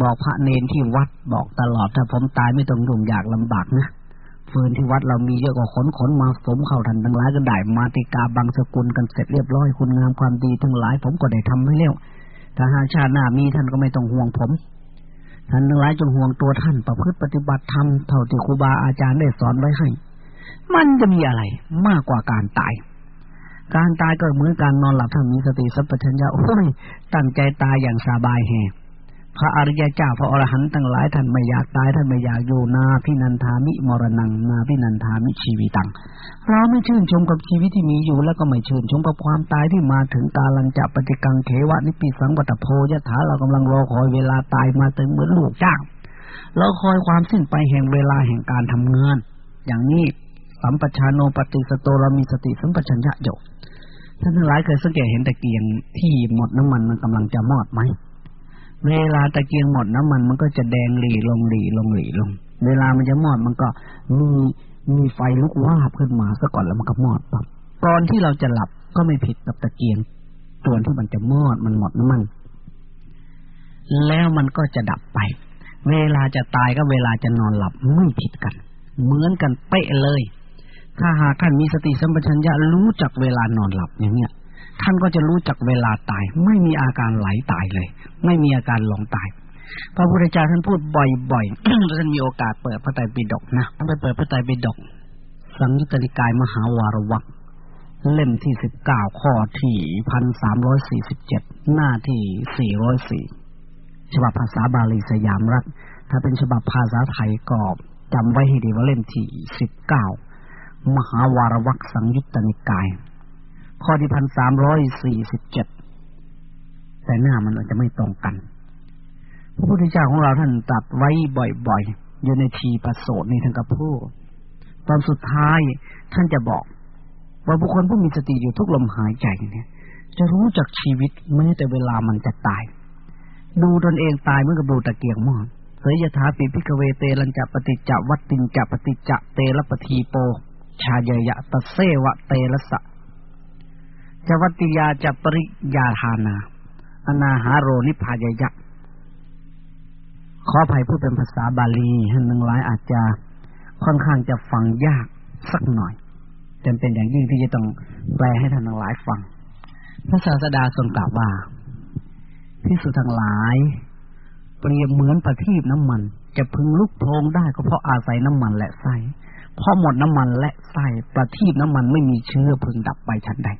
C: บอกพระเนนที่วัดบอกตลอดถ้าผมตายไม่ต้องยุ่งยากลำบากนะฟืนที่วัดเรามีเยอะกว่าขนขนมาสมเข้าทันทั้งหลายก็ได้มาติกาบางสกุลกันเสร็จเรียบร้อยคุณงามความดีทั้งหลาย ผมก็ได้ทำไว้แล้วถ้าหาชาติหน้ามีท่านก็ไม่ต้องห่วงผม ท่านทั้งหลายจงห่วงตัวท่านประพฤติปฏิบัติธรรมเท่าที่ครูบาอาจารย์ได้สอนไว้ให้ มันจะมีอะไรมากกว่าการตาย การตายก็เหมือนการนอนหลับถ้ามีสติสัมปชัญญะโอ้ยตั้งใจตายอย่างสบายแฮ พระอริยเจ้าพระอรหันต์ทั้งหลายท่านไม่อยากตายท่านไม่อยากอยู่นาพินันทามิมรณังนาพินันทามิชีวิตังเราไม่ชื่นชมกับชีวิตที่มีอยู่แล้วก็ไม่ชื่นชมกับความตายที่มาถึงตาลังจะปฏิกังเขวะนิปิสังวัตโพยถาเรากำลังรอคอยเวลาตายมาถึงเหมือนลูกจ้างเราคอยความสิ้นไปแห่งเวลาแห่งการทำงาน อย่างนี้สัมปชานโนปฏิสโตเรามีสติสัมปชัญญะอยู่ท่านทั้งหลายเคยสังเกตเห็นตะเกียงที่หมดน้ำมันมันกำลังจะมอดไหม เวลาตะเกียงหมดน้ำมันมันก็จะแดงหลีลงหลีลงหลีลง เวลามันจะมอดมันก็มีมีไฟลุกวาบขึ้นมาซะก่อนแล้วมันก็มอดปั๊บตอนที่เราจะหลับก็ไม่ผิดกับตะเกียงตัวที่มันจะมอดมันหมดน้ำมัน แล้วมันก็จะดับไป เวลาจะตายก็เวลาจะนอนหลับไม่ผิดกัน เหมือนกันเป๊ะเลย ถ้าหากท่านมีสติสัมปชัญญะรู้จักเวลานอนหลับอย่างเนี้ย ท่านก็จะรู้จักเวลาตาย ไม่มีอาการไหลตายเลย ไม่มีอาการหลงตาย พระพุทธเจ้าท่านพูดบ่อยๆท่านมีโอกาสเปิดพระไตรปิฎกนะท่านไปเปิดพระไตรปิฎกสังยุตติกายมหาวารวักเล่มที่สิบเก้าข้อที่พันสามร้อยสี่สิบเจ็ดหน้าที่สี่ร้อยสี่ฉบับภาษาบาลีสยามรัฐ ถ้าเป็นฉบับภาษาไทยก็จำไว้ให้ดีว่าเล่มที่สิบเก้ามหาวารวักสังยุตตนิกาย ข้อที่พันสามร้อยสี่สิบเจ็ดแต่หน้ามันอาจจะไม่ตรงกัน พระพุทธเจ้าของเราท่านตัดไว้บ่อยๆ อยู่ในทีประโสดในทางกระพูตอนสุดท้ายท่านจะบอก ว่าบุคคลผู้มีสติอยู่ทุกลมหายใจเนี่ย จะรู้จักชีวิตแม้แต่เวลามันจะตาย ดูตนเองตายเมื่อกับดูตะเกียงมอดเสยยถาปิพิกเวเตลัญจะปฏิจจวัตตินจะปฏิจจเตระปทีโป ชาเยยะตะเสวะเตระสะ จวัติยาจะปริยาทานา อนาหาโรนิพายยะขออภัยพูดเป็นภาษาบาลีท่านทั้งหลายอาจจะค่อนข้างจะฟังยากสักหน่อยจำเป็นอย่างยิ่งที่จะต้องแปลให้ท่านทั้งหลายฟัง พระศาสดาทรงกล่าวว่าพิสุทั้งหลาย เปรียบเหมือนประทีปน้ำมัน จะพึงลุกโพงได้ก็เพราะอาศัยน้ำมันและไส้พอหมดน้ำมันและไส้ประทีปน้ำมันไม่มีเชื้อพึงดับไปฉันใด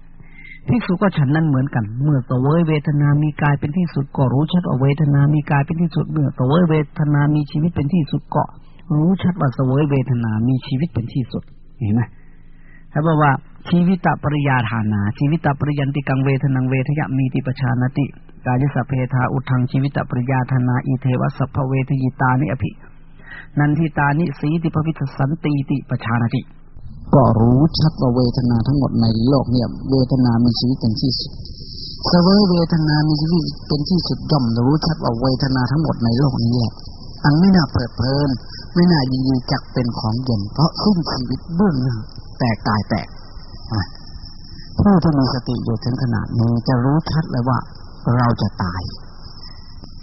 C: ภิกษุก็ฉันนั้นเหมือนกัน เมื่อตเวยเวทนามีกายเป็นที่สุดก็รู้ชัดว่าเวทนามีกายเป็นที่สุด เมื่อตเวยเวทนามีชีวิตเป็นที่สุดก็รู้ชัดว่าสวยเวทนามีชีวิตเป็นที่สุด เห็นไหมถ้าบอกว่าชีวิตปริยาฐานา ชีวิตปริยันติกังเวทนังเวทยมีติปชานติ กายสเพทาอุทังชีวิตปริยาฐานาอีเทวสัพเวทยิตานิอภิ นันทิตานิสีติภวิทสันติติปชานติ
D: ก็รู้ชัดว่าเวทนาทั้งหมดในโลกเนี่ย เวทนามีชีวิตเป็นที่สุดสเวยเวทนามีชีวิตเป็นที่สุดย่อมรู้ชัดว่าเวทนาทั้งหมดในโลกนี้แหละอันไม่น่าเปิดเพลิน ไม่น่ายินดีจักเป็นของเย็นเพราะสิ้นชีวิตเบื้องหน้าแตกตายแตกผู้ที่มีสติอยู่ถึงขนาดนี้จะรู้ชัดเลยว่าเราจะตาย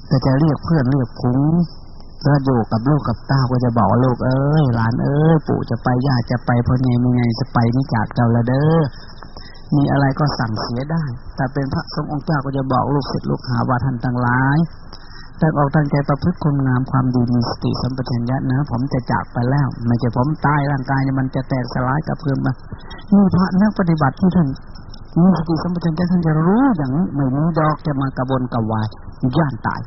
D: แต่จะเรียกเพื่อนเรียกพุง ก็อยู่กับลูกกับเต้าก็จะบอกลูกเอ้ยหลานเอ้ยปู่จะไปย่าจะไปพ่อเนมีไงจะไปนี่จากเราละเด้อมีอะไรก็สั่งเสียได้แต่เป็นพระสงฆ์องค์เจ้าก็จะบอกลูกศิษย์ลูกหาว่าท่านตั้งหลายแต่ออกตั้งใจประพฤติคุณงามความดีมีสติสัมปชัญญะนะผมจะจากไปแล้ว ไม่ใช่ผมตายร่างกายเนี่ยมันจะแตกสลายกับเพื่อนมานี่พระนักปฏิบัติที่ท่านมีสติสัมปชัญญะท่านจะรู้อย่างนี้ไม่มีดอกจะมากระบนกระวายย่านตาย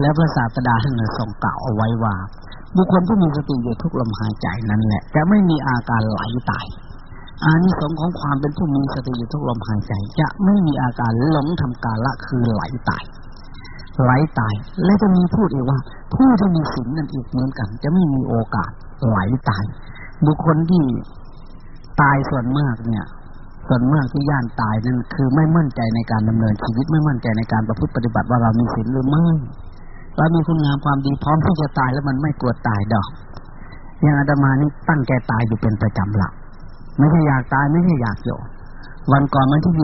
D: แล้วพระศาสดาท่านทรงกล่าวเอาไว้ว่า บุคคลผู้มีสติอยู่ทุกลมหายใจนั้นแหละจะไม่มีอาการไหลตายอานิสงส์ของความเป็นผู้มีสติอยู่ทุกลมหายใจ จะไม่มีอาการหลงทำการละคือไหลตายไหลตาย และจะมีพูดอีกว่า ผู้ที่มีสิ่งนั้นอีกเหมือนกัน จะไม่มีโอกาสไหลตาย บุคคลที่ตายส่วนมากเนี่ย ส่วนมากที่ย่านตายนั้นคือไม่มั่นใจในการดำเนินชีวิตไม่มั่นใจในการประพฤติปฏิบัติว่าเรามีศีลหรือไม่ เรามีคุณงามความดีพร้อมที่จะตายแล้วมันไม่กลัวตายดอกอย่างอาตมานี่ตั้งแกตายอยู่เป็นประจำหลักไม่ใช่อยากตายไม่ใช่อยากอยู่วันก่อนวันที่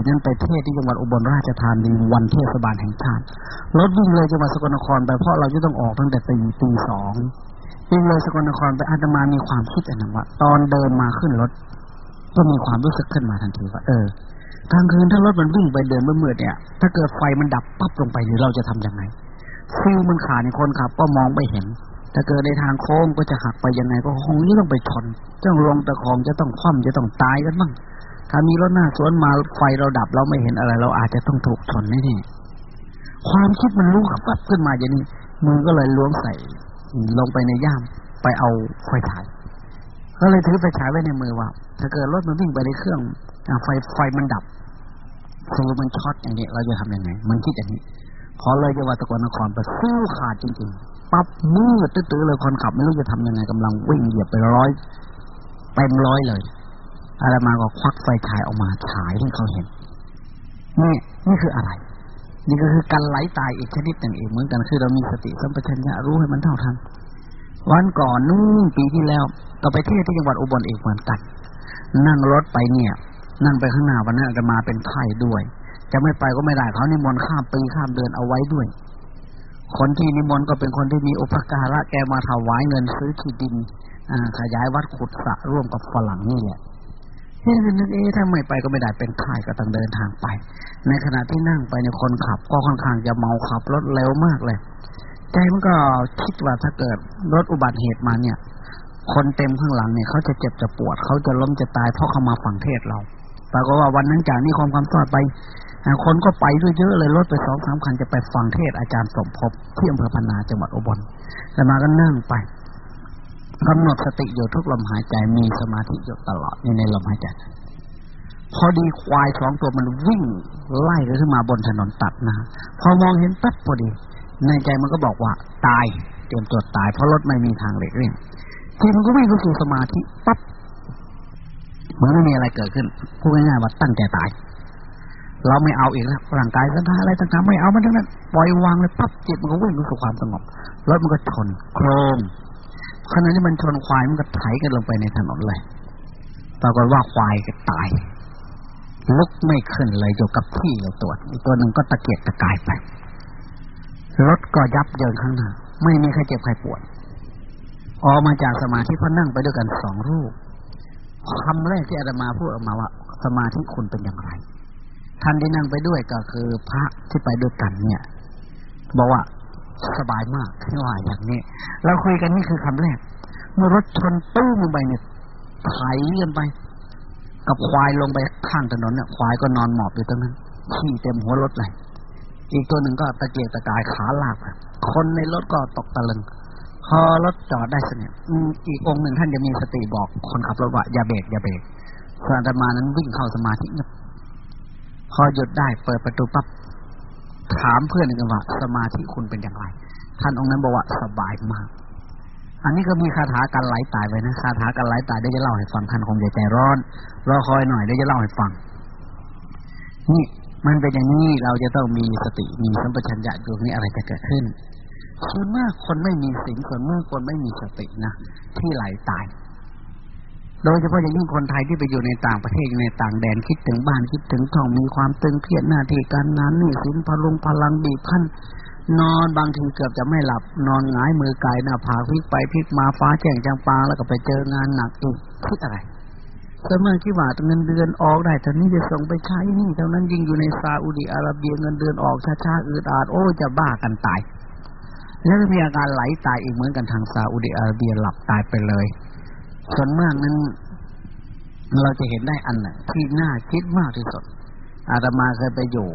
D: 24 นั้นไปเทศที่จังหวัดอุบลราชธานีวันเทศบาลแห่งชาติรถวิ่งเลยจังหวัดสกลนครไปเพราะเราจะต้องออกตั้งแต่ตีตีสองวิ่งเลยสกลนครไปอาตมามีความคิดอันนั้นว่าตอนเดินมาขึ้นรถ ก็มีความรู้สึกขึ้นมาทันทีว่าเออกลางคืนถ้ารถมันวิ่งไปเดินเมื่อเมื่อเนี่ย ถ้าเกิดไฟมันดับปั๊บลงไปหรือเราจะทํำยังไง
C: ฟิวมันขาดในคนขับ ก็มองไม่เห็น ถ้าเกิดในทางโค้งก็จะหักไปยังไง ก็คงนี้ต้องไปชนจ้องลงตะคองจะต้องคว่ำจะต้องตายกันบ้างถ้ามีรถหน้าสวนมาไฟเราดับเราไม่เห็นอะไร เราอาจจะต้องถูกชนแน่ๆความคิดมันรู้ขับขึ้นมาอย่างนี้มือก็เลยล้วงใส่ลงไปในย่ามไปเอาไฟฉาย ก็เลยถือไฟฉายไว้ในมือว่า ถ้าเกิดรถมันวิ่งไปในเครื่องไฟไฟมันดับคือมันช็อตอย่างนี้เราจะทำยังไง มันคิดอย่างนี้ พอเลยจังหวัดตะกอนนครไปสู้ขาดจริงๆ ปั๊บมืดตื้อเลยคนขับ ไม่รู้จะทำยังไงกำลังวิ่งเหยียบไปร้อยเต็มร้อยเลยอะไรมาก็ควักไฟฉายออกมาฉายให้เขาเห็นนี่นี่คืออะไร นี่ก็คือการไหลตายอีกชนิดหนึ่งอีกเหมือนกันคือเรามีสติสัมปชัญญะรู้ให้มันเท่าทันวันก่อนนู่นปีที่แล้วก็ไปเที่ยวที่จังหวัดอุบลอีกเหมือนกันนั่งรถไปเนี่ย นั่งไปข้างหน้าวันนั้นจะมาเป็นไข้ด้วย จะไม่ไปก็ไม่ได้เขานิมนต์ข้ามปีข้ามเดือนเอาไว้ด้วย คนที่นิมนต์ก็เป็นคนที่มีอุปการะแกมาถวายเงินซื้อที่ดินขยายวัดขุดสระร่วมกับฝรั่งนี่แหละเฮ้ยนึกเอ๊ะถ้าไม่ไปก็ไม่ได้เป็นไข้ก็ต้องเดินทางไป ในขณะที่นั่งไปในคนขับ ก็ค่อนข้างจะเมาขับรถเร็วมากเลย ใจมันก็คิดว่าถ้าเกิดรถอุบัติเหตุมาเนี่ย คนเต็มข้างหลังเนี่ยเขาจะเจ็บจะปวดเขาจะล้มจะตายเพราะเขามาฝังเทศเราแต่ก็ว่าวันนั้นจากนี้ความความทอดไป คนก็ไปด้วยเยอะเลยรถไปสองสามคันจะไปฟังเทศอาจารย์สมภพที่อำเภอพนาจังหวัดอุบลแต่มาก็นั่งไปกำหนดสติอยู่ทุกลมหายใจมีสมาธิอยู่ตลอดในลมหายใจพอดีควายสองตัวมันวิ่งไล่ขึ้นมาบนถนนตัดนะพอมองเห็นปั๊บพอดี ในใจมันก็บอกว่า ตายเตรียมตัวตาย เพราะรถไม่มีทางเล็กเร่งทีมันก็วิ่งเข้าสู่สมาธิปั๊บเหมือนไม่มีอะไรเกิดขึ้นพูดง่ายๆว่าตั้งใจตาย เราไม่เอาอีกแล้วร่างกายสังขารอะไรต่างๆไม่เอามันทั้งนั้นปล่อยวางเลยปั๊บจิตมันก็วิ่งเข้สู่ความสงบรถมันก็ชนโครมขณะที่มันชนควายมันก็ไถกันลงไปในถนนเลยปรากฏว่าควายก็ตายลุกไม่ขึ้นเลยอยู่กับที่เลยตัวอีกตัวหนึ่งก็ตะเกียกตะกายไปรถก็ยับเยินข้างหน้าไม่มีใครเจ็บใครปวดออกมาจากสมาธิพอนั่งไปด้วยกันสองรูปคำแรกที่อาตมาพูดออกมาว่า สมาธิคุณเป็นอย่างไร ท่านที่นั่งไปด้วยก็คือพระที่ไปด้วยกันเนี่ย บอกว่าสบายมากที่ว่าอย่างนี้ เราคุยกันนี่คือคำแรก เมื่อรถชนตู้ลงไปเนี่ยไถกันไป กับควายลงไปข้างถนนเนี่ย ควายก็นอนหมอบอยู่ตรงนั้นขี่เต็มหัวรถเลยอีกตัวหนึ่งก็ตะเกียกตะกายขาลากคนในรถก็ตกตะลึงพอรถจอดได้สนิทอีกองหนึ่งท่านจะมีสติบอกคนขับรถว่าอย่าเบรกอย่าเบรกส่วนอาตมานั้นวิ่งเข้าสมาธิเงีย พอหยุดได้เปิดประตูปั๊บถามเพื่อนกันว่าสมาธิคุณเป็นอย่างไร ท่านองค์นั้นบอกว่าสบายมาก อันนี้ก็มีคาถาการไหลตายไปนะคาถาการไหลตายเดี๋ยวจะเล่าให้ฟังท่านคงใจใจร้อนรอคอยหน่อยเดี๋ยวจะเล่าให้ฟัง นี่มันเป็นอย่างนี้เราจะต้องมีสติมีสัมปชัญญะอยู่นี้อะไรจะเกิดขึ้นส่วนมากคนไม่มีสิ่งส่วนมากคนไม่มีสตินะที่ไหลตาย โดยเฉพาะอย่างยิ่งคนไทยที่ไปอยู่ในต่างประเทศในต่างแดนคิดถึงบ้านคิดถึงท้องมีความตึงเครียดหน้าที่การงานนี่สินพลุงพลังบีบพันนอนบางทีเกือบจะไม่หลับ นอนหงายมือกายหน้าผากพลิกไปพลิกมาฟ้าแจ้งจางปางแล้วก็ไปเจองานหนักอีกคิดอะไรสมอคิดว่าเงินเดือนออกได้แต่นี้จะส่งไปใช้นี่เท่านั้นยิ่งอยู่ในซาอุดีอาระเบียเงินเดือนออกช้าๆอืดอาดโอ้จะบ้ากันตาย แล้วมีอาการไหลตายอีกเหมือนกันทางซาอุดีอาระเบียหลับตายไปเลย ส่วนมากนั้น เราจะเห็นได้อันหนที่น่าคิดมากที่สุด อาตมาเคยไปอยู่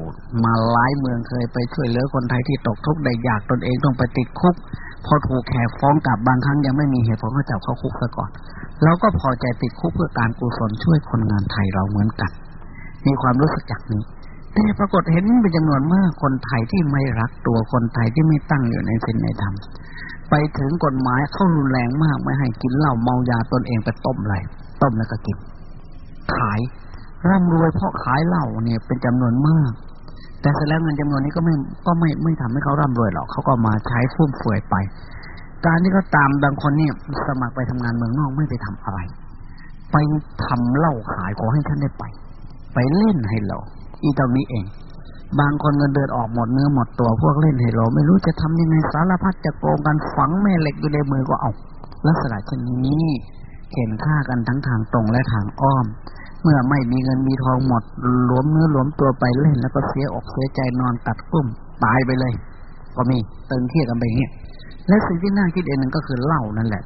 C: มาหลายเมืองเคยไปช่วยเหลือคนไทยที่ตกทุกข์ได้ยากตนเองต้องไปติดคุก พอถูกแขกฟ้องกลับบางครั้งยังไม่มีเหตุผลก็จับเข้าคุกซะก่อนเราก็พอใจติดคุกเพื่อการกุศลช่วยคนงานไทยเราเหมือนกัน มีความรู้สึกอย่างนี้แต่ปรากฏเห็นเป็นจำนวนมากคนไทยที่ไม่รักตัวคนไทยที่ไม่ตั้งอยู่ในศีลในธรรม ไปถึงกฎหมายเข้ารุนแรงมากไม่ให้กินเหล้าเมายาตนเองไปต้มอะไรต้มแล้วก็กิน ขายร่ำรวยเพราะขายเหล้าเนี่ยเป็นจำนวนมาก แต่เสร็จแล้วเงินจำนวนนี้ก็ไม่ก็ไม่ไม่ทำให้เขาร่ำรวยหรอกเขาก็มาใช้ฟุ่มเฟือยไป การที่เขาตามบางคนเนี่ยสมัครไปทำงานเมืองนอกไม่ไปทำอะไร ไปทำเหล้าขายขอให้ท่านได้ไป ไปเล่นให้เราอีตรงนี้เอง บางคนเงินเดือนออกหมดเนื้อหมดตัวพวกเล่นให้เราไม่รู้จะทำยังไงสารพัดจะโกงกันฝังแม่เหล็กอยู่ในมือก็เอาลักษณะเช่นนี้เห็นค่ากันทั้งทางตรงและทางอ้อม เมื่อไม่มีเงินมีทองหมดหลวมเนื้อหลวมตัวไปเล่น แล้วก็เสียอกเสียใจนอนตัดกุ้มตายไปเลย ก็มีตึงเครียดกันไปอย่างเงี้ยและสิ่งที่น่าคิดเองนึงก็คือเหล้านั่นแหละ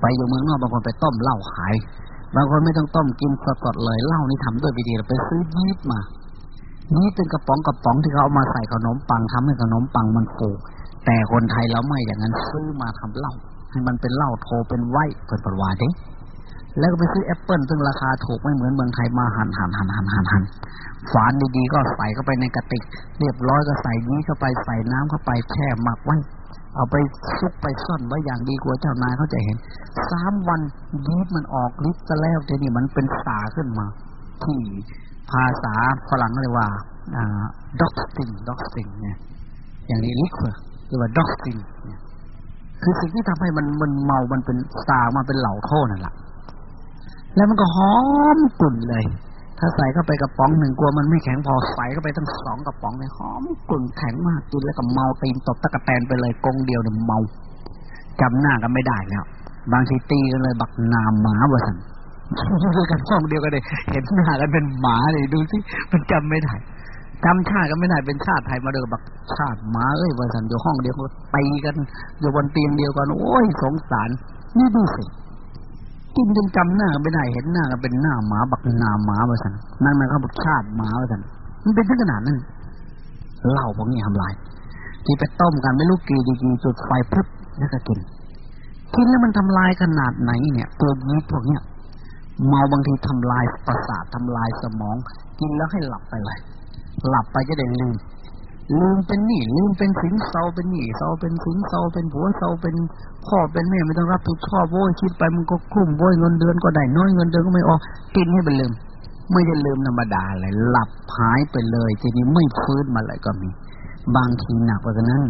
C: ไปอยู่เมืองนอกบางคนไปต้มเหล้าขาย บางคนไม่ต้องต้มกินสดๆเลยเหล้านี่ทำด้วยวิธีเราไปซื้อยีสต์มา ยีสต์เป็นกระป๋องกระป๋องที่เขาเอามาใส่ขนมปังทำให้ขนมปังมันฟูแต่คนไทยเราไม่อย่างนั้นซื้อมาทำเหล้าให้มันเป็นเหล้าโทเป็นไว้เป็นประวัติแล้วก็ไปซื้อแอปเปิลซึ่งราคาถูกไม่เหมือนเมืองไทยมาหั่นหั่นหั่นหั่นหั่นหั่นฝานดีๆก็ใส่เข้าไปในกระติก เรียบร้อยก็ใส่ยี้เข้าไปใส่น้ำเข้าไปแช่หมักไว้ เอาไปซุกไปซ่อนไว้อย่างดีกว่าเจ้านายเขาจะเห็นสามวันยีสต์มันออกฤทธิ์ซะแล้วทีนี้มันเป็นสาขึ้นมาที่ ภาษาฝรั่งเรียกว่าด็อกสิงด็อกสิงเนี่ยอย่างนี้ลิคเเรียกว่าด็อกสิงคือสิ่งที่ทำให้มันมันเมามันเป็นสามาเป็นเหล่าโทนั่นแหละแล้วมันก็หอมกลุ่นเลย ถ้าใส่เข้าไปกระป๋องหนึ่งกลัวมันไม่แข็งพอใส่เข้าไปทั้งสองกระป๋องเนี่ยหอมกลุ่นแข็งมากกินแล้วก็เมาตีนตบตะกะแตนไปเลยกงเดียวเนี่ยเมาจำหน้ากันไม่ได้แล้วบางทีตีกันเลยบักนามหมาบ่สัน ดูกันห้องเดียวกันเลยเห็นหน้ากันเป็นหมาเลยดูสิมันจำไม่ได้จำชาติกันไม่ได้เป็นชาติไทยมาเดิมบักชาติหมาเอ้ยบ่สันอยู่ห้องเดียวกันตีกันอยู่บนเตียงเดียวกันโอ้ยสงสาร นี่ดูสิกินจนจำหน้าไม่ได้เห็นหน้ากันเป็นหน้าหมาบักหน้าหมาไปสันนั่นมันเขาบอกชาติหมาไปสันมันเป็นถึงขนาดนั้นเล่าพวกนี้ทำลายที่ไปต้มกันไม่รู้กี่ดีกี่จุดไฟพุบแล้วก็กินกินแล้วมันทำลายขนาดไหนเนี่ยตัวยีพวกเนี้ย เมาบางทีทำลายประสาททำลายสมอง กินแล้วให้หลับไปเลย หลับไปจะได้ลืม ลืมเป็นหนี้ลืมเป็นสินเซาเป็นหนี้เซาเป็นสินเซาเป็นผัวเซาเป็นพ่อเป็นแม่ไม่ต้องรับผิดชอบโว้ยคิดไปมันก็คุ้มโว้ยเงินเดือนก็ได้น้อยเงินเดือนก็ไม่ออกกินให้เป็นลืม ไม่ได้ลืมธรรมดาเลยหลับหายไปเลย ทีนี้ไม่ฟื้นมาเลยก็มี บางทีหนักกว่านั้น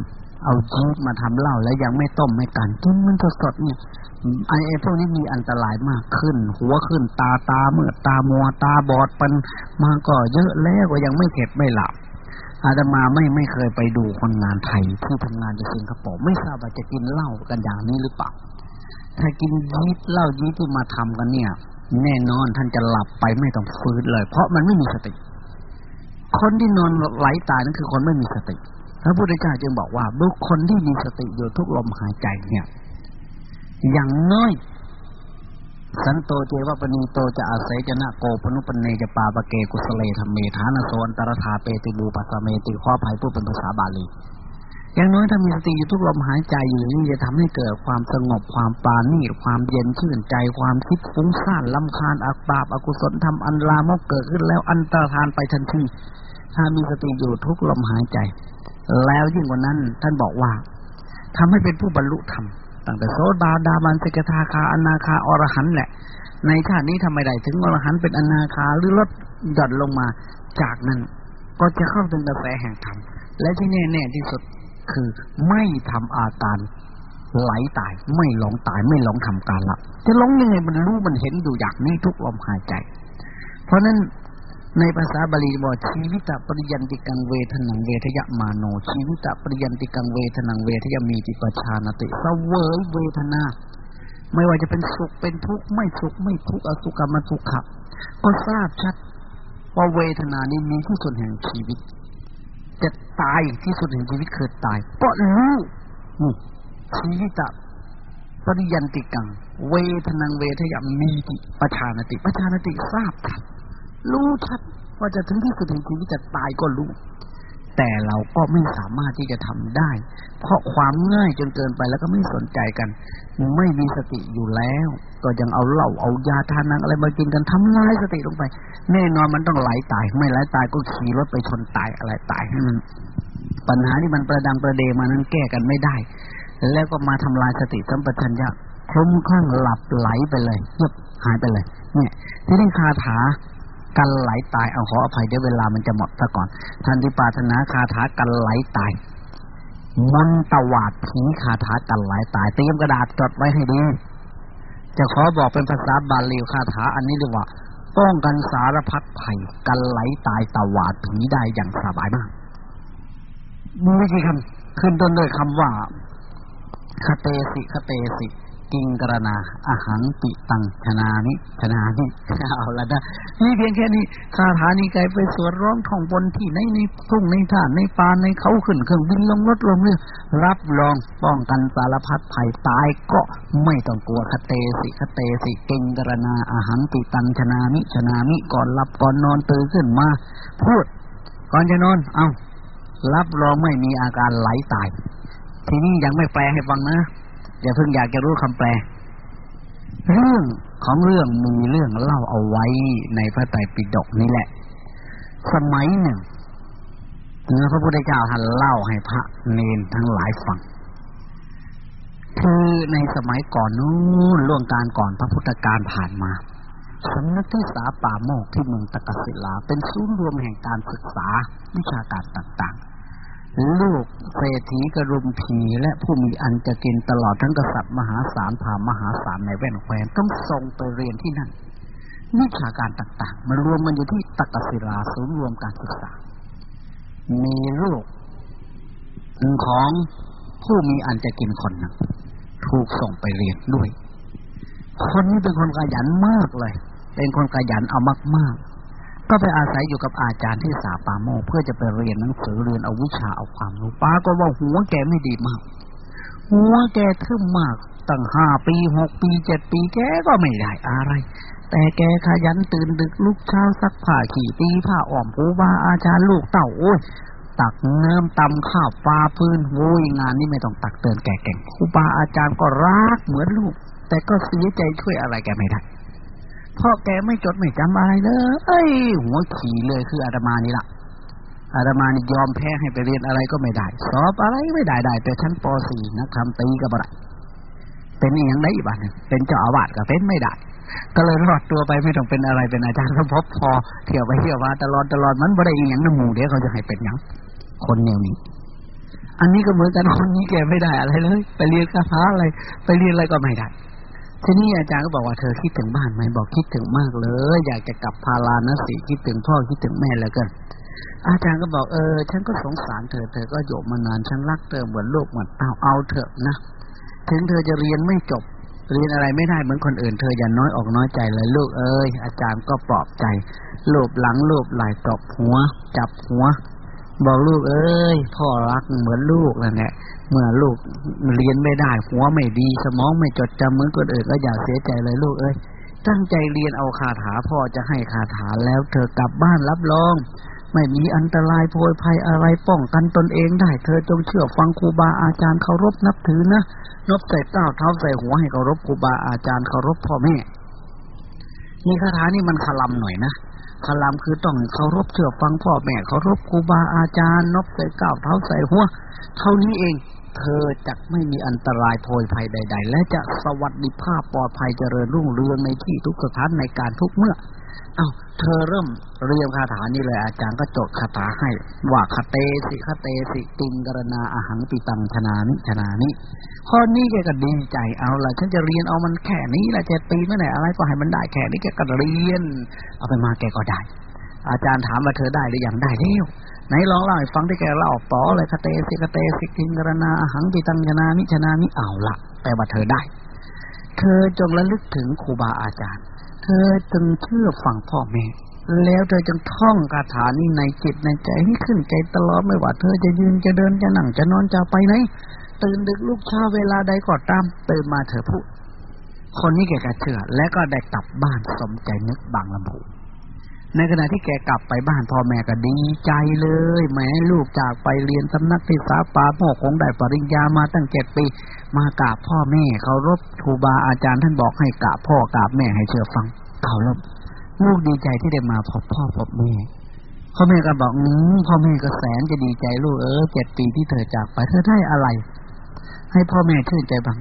C: เอาจีดมาทำเหล้าแล้วยังไม่ต้มไม่กันกินมันสดๆเนี่ยไอ้พวกนี้มีอันตรายมากขึ้น หัวขึ้นตาตาเมื่อตามัวตาบอดปันมาก็เยอะแล้วก็ยังไม่เข็ดไม่หลับอาตมาไม่ไม่เคยไปดูคนงานไทยที่ทำงานอยู่สิงคโปร์ไม่ทราบว่าจะกินเหล้ากันอย่างนี้หรือเปล่าถ้ากินยีสเหล้ายีสที่มาทำกันเนี่ย แน่นอนท่านจะหลับไปไม่ต้องฟื้นเลย เพราะมันไม่มีสติ คนที่นอนไหลตายนั่นคือคนไม่มีสติ พระพุทธเจ้าจึงบอกว่า บุคคลที่มีสติอยู่ทุกลมหายใจเนี่ย อย่างน้อยสันโตเจวปณีโตจะอาศัยจนะโกพนุปเนจะปาปเกกุสเลธรรมเมฐานโซนตรธาเปติบูปัสเมติข้อภัยพูดเป็นภาษาบาลีอย่างน้อยถ้ามีสติอยู่ทุกลมหายใจอยู่นี่จะทำให้เกิดความสงบความปานีความเย็นชื่นใจความคิดฟุ้งซ่านลำคาญอักบาปอกุศลทำอันลามกเกิดขึ้นแล้วอันตรธานไปทันทีถ้ามีสติอยู่ทุกลมหายใจ แล้วยิ่งกว่านั้น ท่านบอกว่าทำให้เป็นผู้บรรลุธรรมตั้งแต่โสดาดาบันสกทาคาอนาคาอรหันแหละ ในชาตินี้ทำไมได้ถึงอรหันเป็นอนาคาหรือลดหย่อนลงมา จากนั้นก็จะเข้าถึงกระแสแห่งธรรมและที่แน่ๆที่สุดคือไม่ทำอาการไหลตายไม่หลงตายไม่หลงทำการละจะหลงยังไงมันรู้มันเห็นอยู่อย่างนี้ทุกลมหายใจ เพราะนั้น ในภาษาบาลีบอกชีวิตปริยันติกังเวทนังเวทยมาโน ชีวิตปริยันติกังเวทนังเวทยมีติปชานติสเวยเวทนา ไม่ว่าจะเป็นสุขเป็นทุกข์ไม่สุขไม่ทุกข์อทุกขมสุขะก็ทราบชัดว่าเวทนานี้มีที่สุดแห่งชีวิต จะตายที่สุดแห่งชีวิตคือตายเพราะรู้นี่ชีวิตปริยันติกัง เวทนังเวทยมีติปชานติปชานติทราบชัด รู้ชัดว่าจะถึงที่สุดแห่งชีวิตจะตายก็รู้ แต่เราก็ไม่สามารถที่จะทำได้ เพราะความง่ายจนเกินไปแล้วก็ไม่สนใจกัน ไม่มีสติอยู่แล้ว ก็ยังเอาเหล้าเอายาทานังอะไรมากินกันทำลายสติลงไป แน่นอนมันต้องไหลตาย ไม่ไหลตายก็ขี่รถไปชนตายอะไรตายให้มันปัญหาที่มันประดังประเดมานั้นแก้กันไม่ได้ แล้วก็มาทำลายสติสัมปชัญญะคลุ้มคลั่งหลับไหลไปเลยเงียบหายไปเลย เนี่ย ที่นี่คาถา กันไหลตายเอาขออภัยเดี๋ยวเวลามันจะหมดซะก่อน ท่านที่ปาถนาคาถากันไหลตายมนตวาดผีคาถากันไหลตายเตรียมกระดาษจดไว้ให้ดี จะขอบอกเป็นภาษาบาลีคาถาอันนี้เรียกว่าป้องกันสารพัดภัยกันไหลตายตวาดผีได้อย่างสบายมากมีวิธีคำขึ้นต้นด้วยคำว่าคเตสิคเตสิ กิงกรณาอาหังปิตังชนานิชนานิเอาละนะนี่เพียงแค่นี้คาถานี้ไกลไปสวดร้องท่องบนที่ในในทุ่งในท่าในปานในเขาขึ้นเครื่องบินลงรถลงเรือรับรองป้องกันสารพัดภัยตายก็ไม่ต้องกลัวคเตสิคเตสิกิงกรณาอาหังปิตังชนามิชนามิก่อนหลับก่อนนอนตื่นขึ้นมา พูด ก่อนจะนอน เอารับรองไม่มีอาการไหลตาย ทีนี้ยังไม่แปลให้ฟังนะ อย่าเพิ่งอยากจะรู้คำแปล เรื่องของเรื่องมีเรื่องเล่าเอาไว้ในพระไตรปิฎกนี่แหละ สมัยหนึ่งเนื้อพระพุทธเจ้าท่านเล่าให้พระเนนทั้งหลายฟังคือในสมัยก่อนนู้นล่วงการก่อนพระพุทธการผ่านมาสำนักที่สาป่าโมกที่เมืองตะกศิลา เป็นศูนย์รวมแห่งการศึกษาวิชาการต่างๆ ลูกเศรษฐีกระรุมผีและผู้มีอันจะกินตลอดทั้งกษัตริย์มหาศาลพามหาศาลในแว่นแควนต้องส่งไปเรียนที่นั่นวิชาการต่าง ๆ มารวมมันอยู่ที่ตะกศิลาศูนย์รวมการศึกษา มีลูกของผู้มีอันจะกินคนหนึ่งถูกส่งไปเรียนด้วย คนนี้เป็นคนขยันมากเลย เป็นคนขยันเอามากๆ ก็ไปอาศัยอยู่กับอาจารย์ที่สาปาโมเพื่อจะไปเรียนหนังสือเรียนเอาวิชาเอาความรู้ป้าก็ว่าหัวแกไม่ดีมาก หัวแกทึ่มมากตั้งห้าปีหกปีเจ็ดปีแกก็ไม่ได้อะไร แต่แกขยันตื่นดึกลุกเช้าซักผ้าขี่ตีผ้าอ่อมผูบาอาจารย์ลูกเต่าโอ้ยตักเนื้อตำข้าวปลาพื้นโว้ยงานนี้ไม่ต้องตักเตือนแกแก่งครูบาอาจารย์ก็รักเหมือนลูก แต่ก็เสียใจช่วยอะไรแกไม่ได้ พราะแกไม่จดไม่จำอะไรเลยเอ้ยหัวขี่เลยคืออาตมานี่ละอาตมานี่ยอมแพ้ให้ไปเรียนอะไรก็ไม่ได้ สอบอะไรไม่ได้ได้ แต่ชั้นป .4 นักทำตีกับอะไรเป็นอย่างไรบ้างเป็นเจ้าอาวาสก็เป็นไม่ได้ก็เลยรอดตัวไปไม่ต้องเป็นอะไรเป็นอาจารย์ก็พบพอเที่ยวไปเที่ยวมาตลอดตลอดมันบ่ได้อย่างน้ำหมูเดี๋ยวเขาจะให้เป็นอย่างคนแนวนี้ อันนี้ก็เหมือนกันคนนี้แกไม่ได้อะไรเลย ไปเรียนคาถาอะไร ไปเรียนอะไรก็ไม่ได้ ทีนี้อาจารย์ก็บอกว่าเธอคิดถึงบ้านไหมบอกคิดถึงมากเลย อยากจะกลับพาลานสิคิดถึงพ่อคิดถึงแม่แล้วกันอาจารย์ก็บอกเออ ฉันก็สงสารเธอเธอก็โยมมานานฉันรักเธอเหมือนลูกเหมือนเอาเอาเถอะนะถึงเธอจะเรียนไม่จบ เรียนอะไรไม่ได้เหมือนคนอื่นเธออย่าน้อยออกน้อยใจเลยลูกเอ้ยอาจารย์ก็ปลอบใจลูบหลังลูบไหล่ตบหัว จับหัว บอกลูกเอ้ยพ่อรักเหมือนลูกนั่นแหละ เมื่อลูกเรียนไม่ได้ หัวไม่ดี สมองไม่จดจำเหมือนคนอื่นก็อย่าเสียใจเลยลูกเอ้ยตั้งใจเรียนเอาคาถาพ่อจะให้คาถาแล้วเธอกลับบ้านรับรอง ไม่มีอันตรายโพยภัยอะไรป้องกันตนเองได้ เธอจงเชื่อฟังครูบาอาจารย์เคารพนับถือนะนบใส่เต้าเท้าใส่หัวให้เคารพครูบาอาจารย์เคารพพ่อแม่นี่คาถานี่มันคลำหน่อยนะคลำคือต้องเคารพเชื่อฟังพ่อแม่เคารพครูบาอาจารย์นบใส่เก้าเท้าใส่หัวเท่านี้เอง เธอจะไม่มีอันตรายโพยภัยใด ๆ และจะสวัสดิภาพปลอดภัยเจริญรุ่งเรืองในที่ทุกสถานในการทุกเมื่อ เอา้าเธอเริ่มเรียนคาถานี้เลย อาจารย์ก็จดคาถาให้ ว่าคาเตสิคาเตสิติงกรณาอาหังปิตังชนานิชนานิข้อนี้แกก็ดีใจเอาละฉันจะเรียนเอามันแค่นี้แหละเจ็ดปีไม่ไหนอะไรก็ให้มันได้แค่นี้แกก็เรียน เอาไปมาแกก็ได้ อาจารย์ถามว่าเธอได้หรือยังได้แล้ว ไหนลองเล่าให้ฟังที่แกเล่าต่อเลยคาเตสิคาเตสิติงกรณาอาหังปิตังชนานิชนานิเอาละแต่ว่าเธอได้ เธอจงระลึกถึงครูบาอาจารย์ เธอจงเชื่อฟังพ่อแม่แล้วเธอจึงท่องคาถานี้ในจิตในใจให้ขึ้นใจตลอดไม่ว่าเธอจะยืนจะเดินจะนั่งจะนอนจะไปไหนตื่นดึกลุกเช้าเวลาใดก็ตามตื่นมาเธอพูด คนนี้แกก็เชื่อ และก็ได้กลับบ้านสมใจนึกบางลำพู ในขณะที่แกกลับไปบ้านพ่อแม่ก็ดีใจเลยแม่ลูกจากไปเรียนสำนักที่สาปาพ่อคงได้ปริญญามาตั้งเจ็ดปี มากราบพ่อแม่เคารพครูบาอาจารย์ท่านบอกให้กราบพ่อกราบแม่ให้เชื่อฟังเคารพลูกดีใจที่ได้มาพบพ่อพบแม่พ่อแม่ก็บอกอืมพ่อแม่ก็แสนจะดีใจลูกเออเจ็ดปีที่เธอจากไปเธอได้อะไร ให้พ่อแม่ชื่นใจบ้าง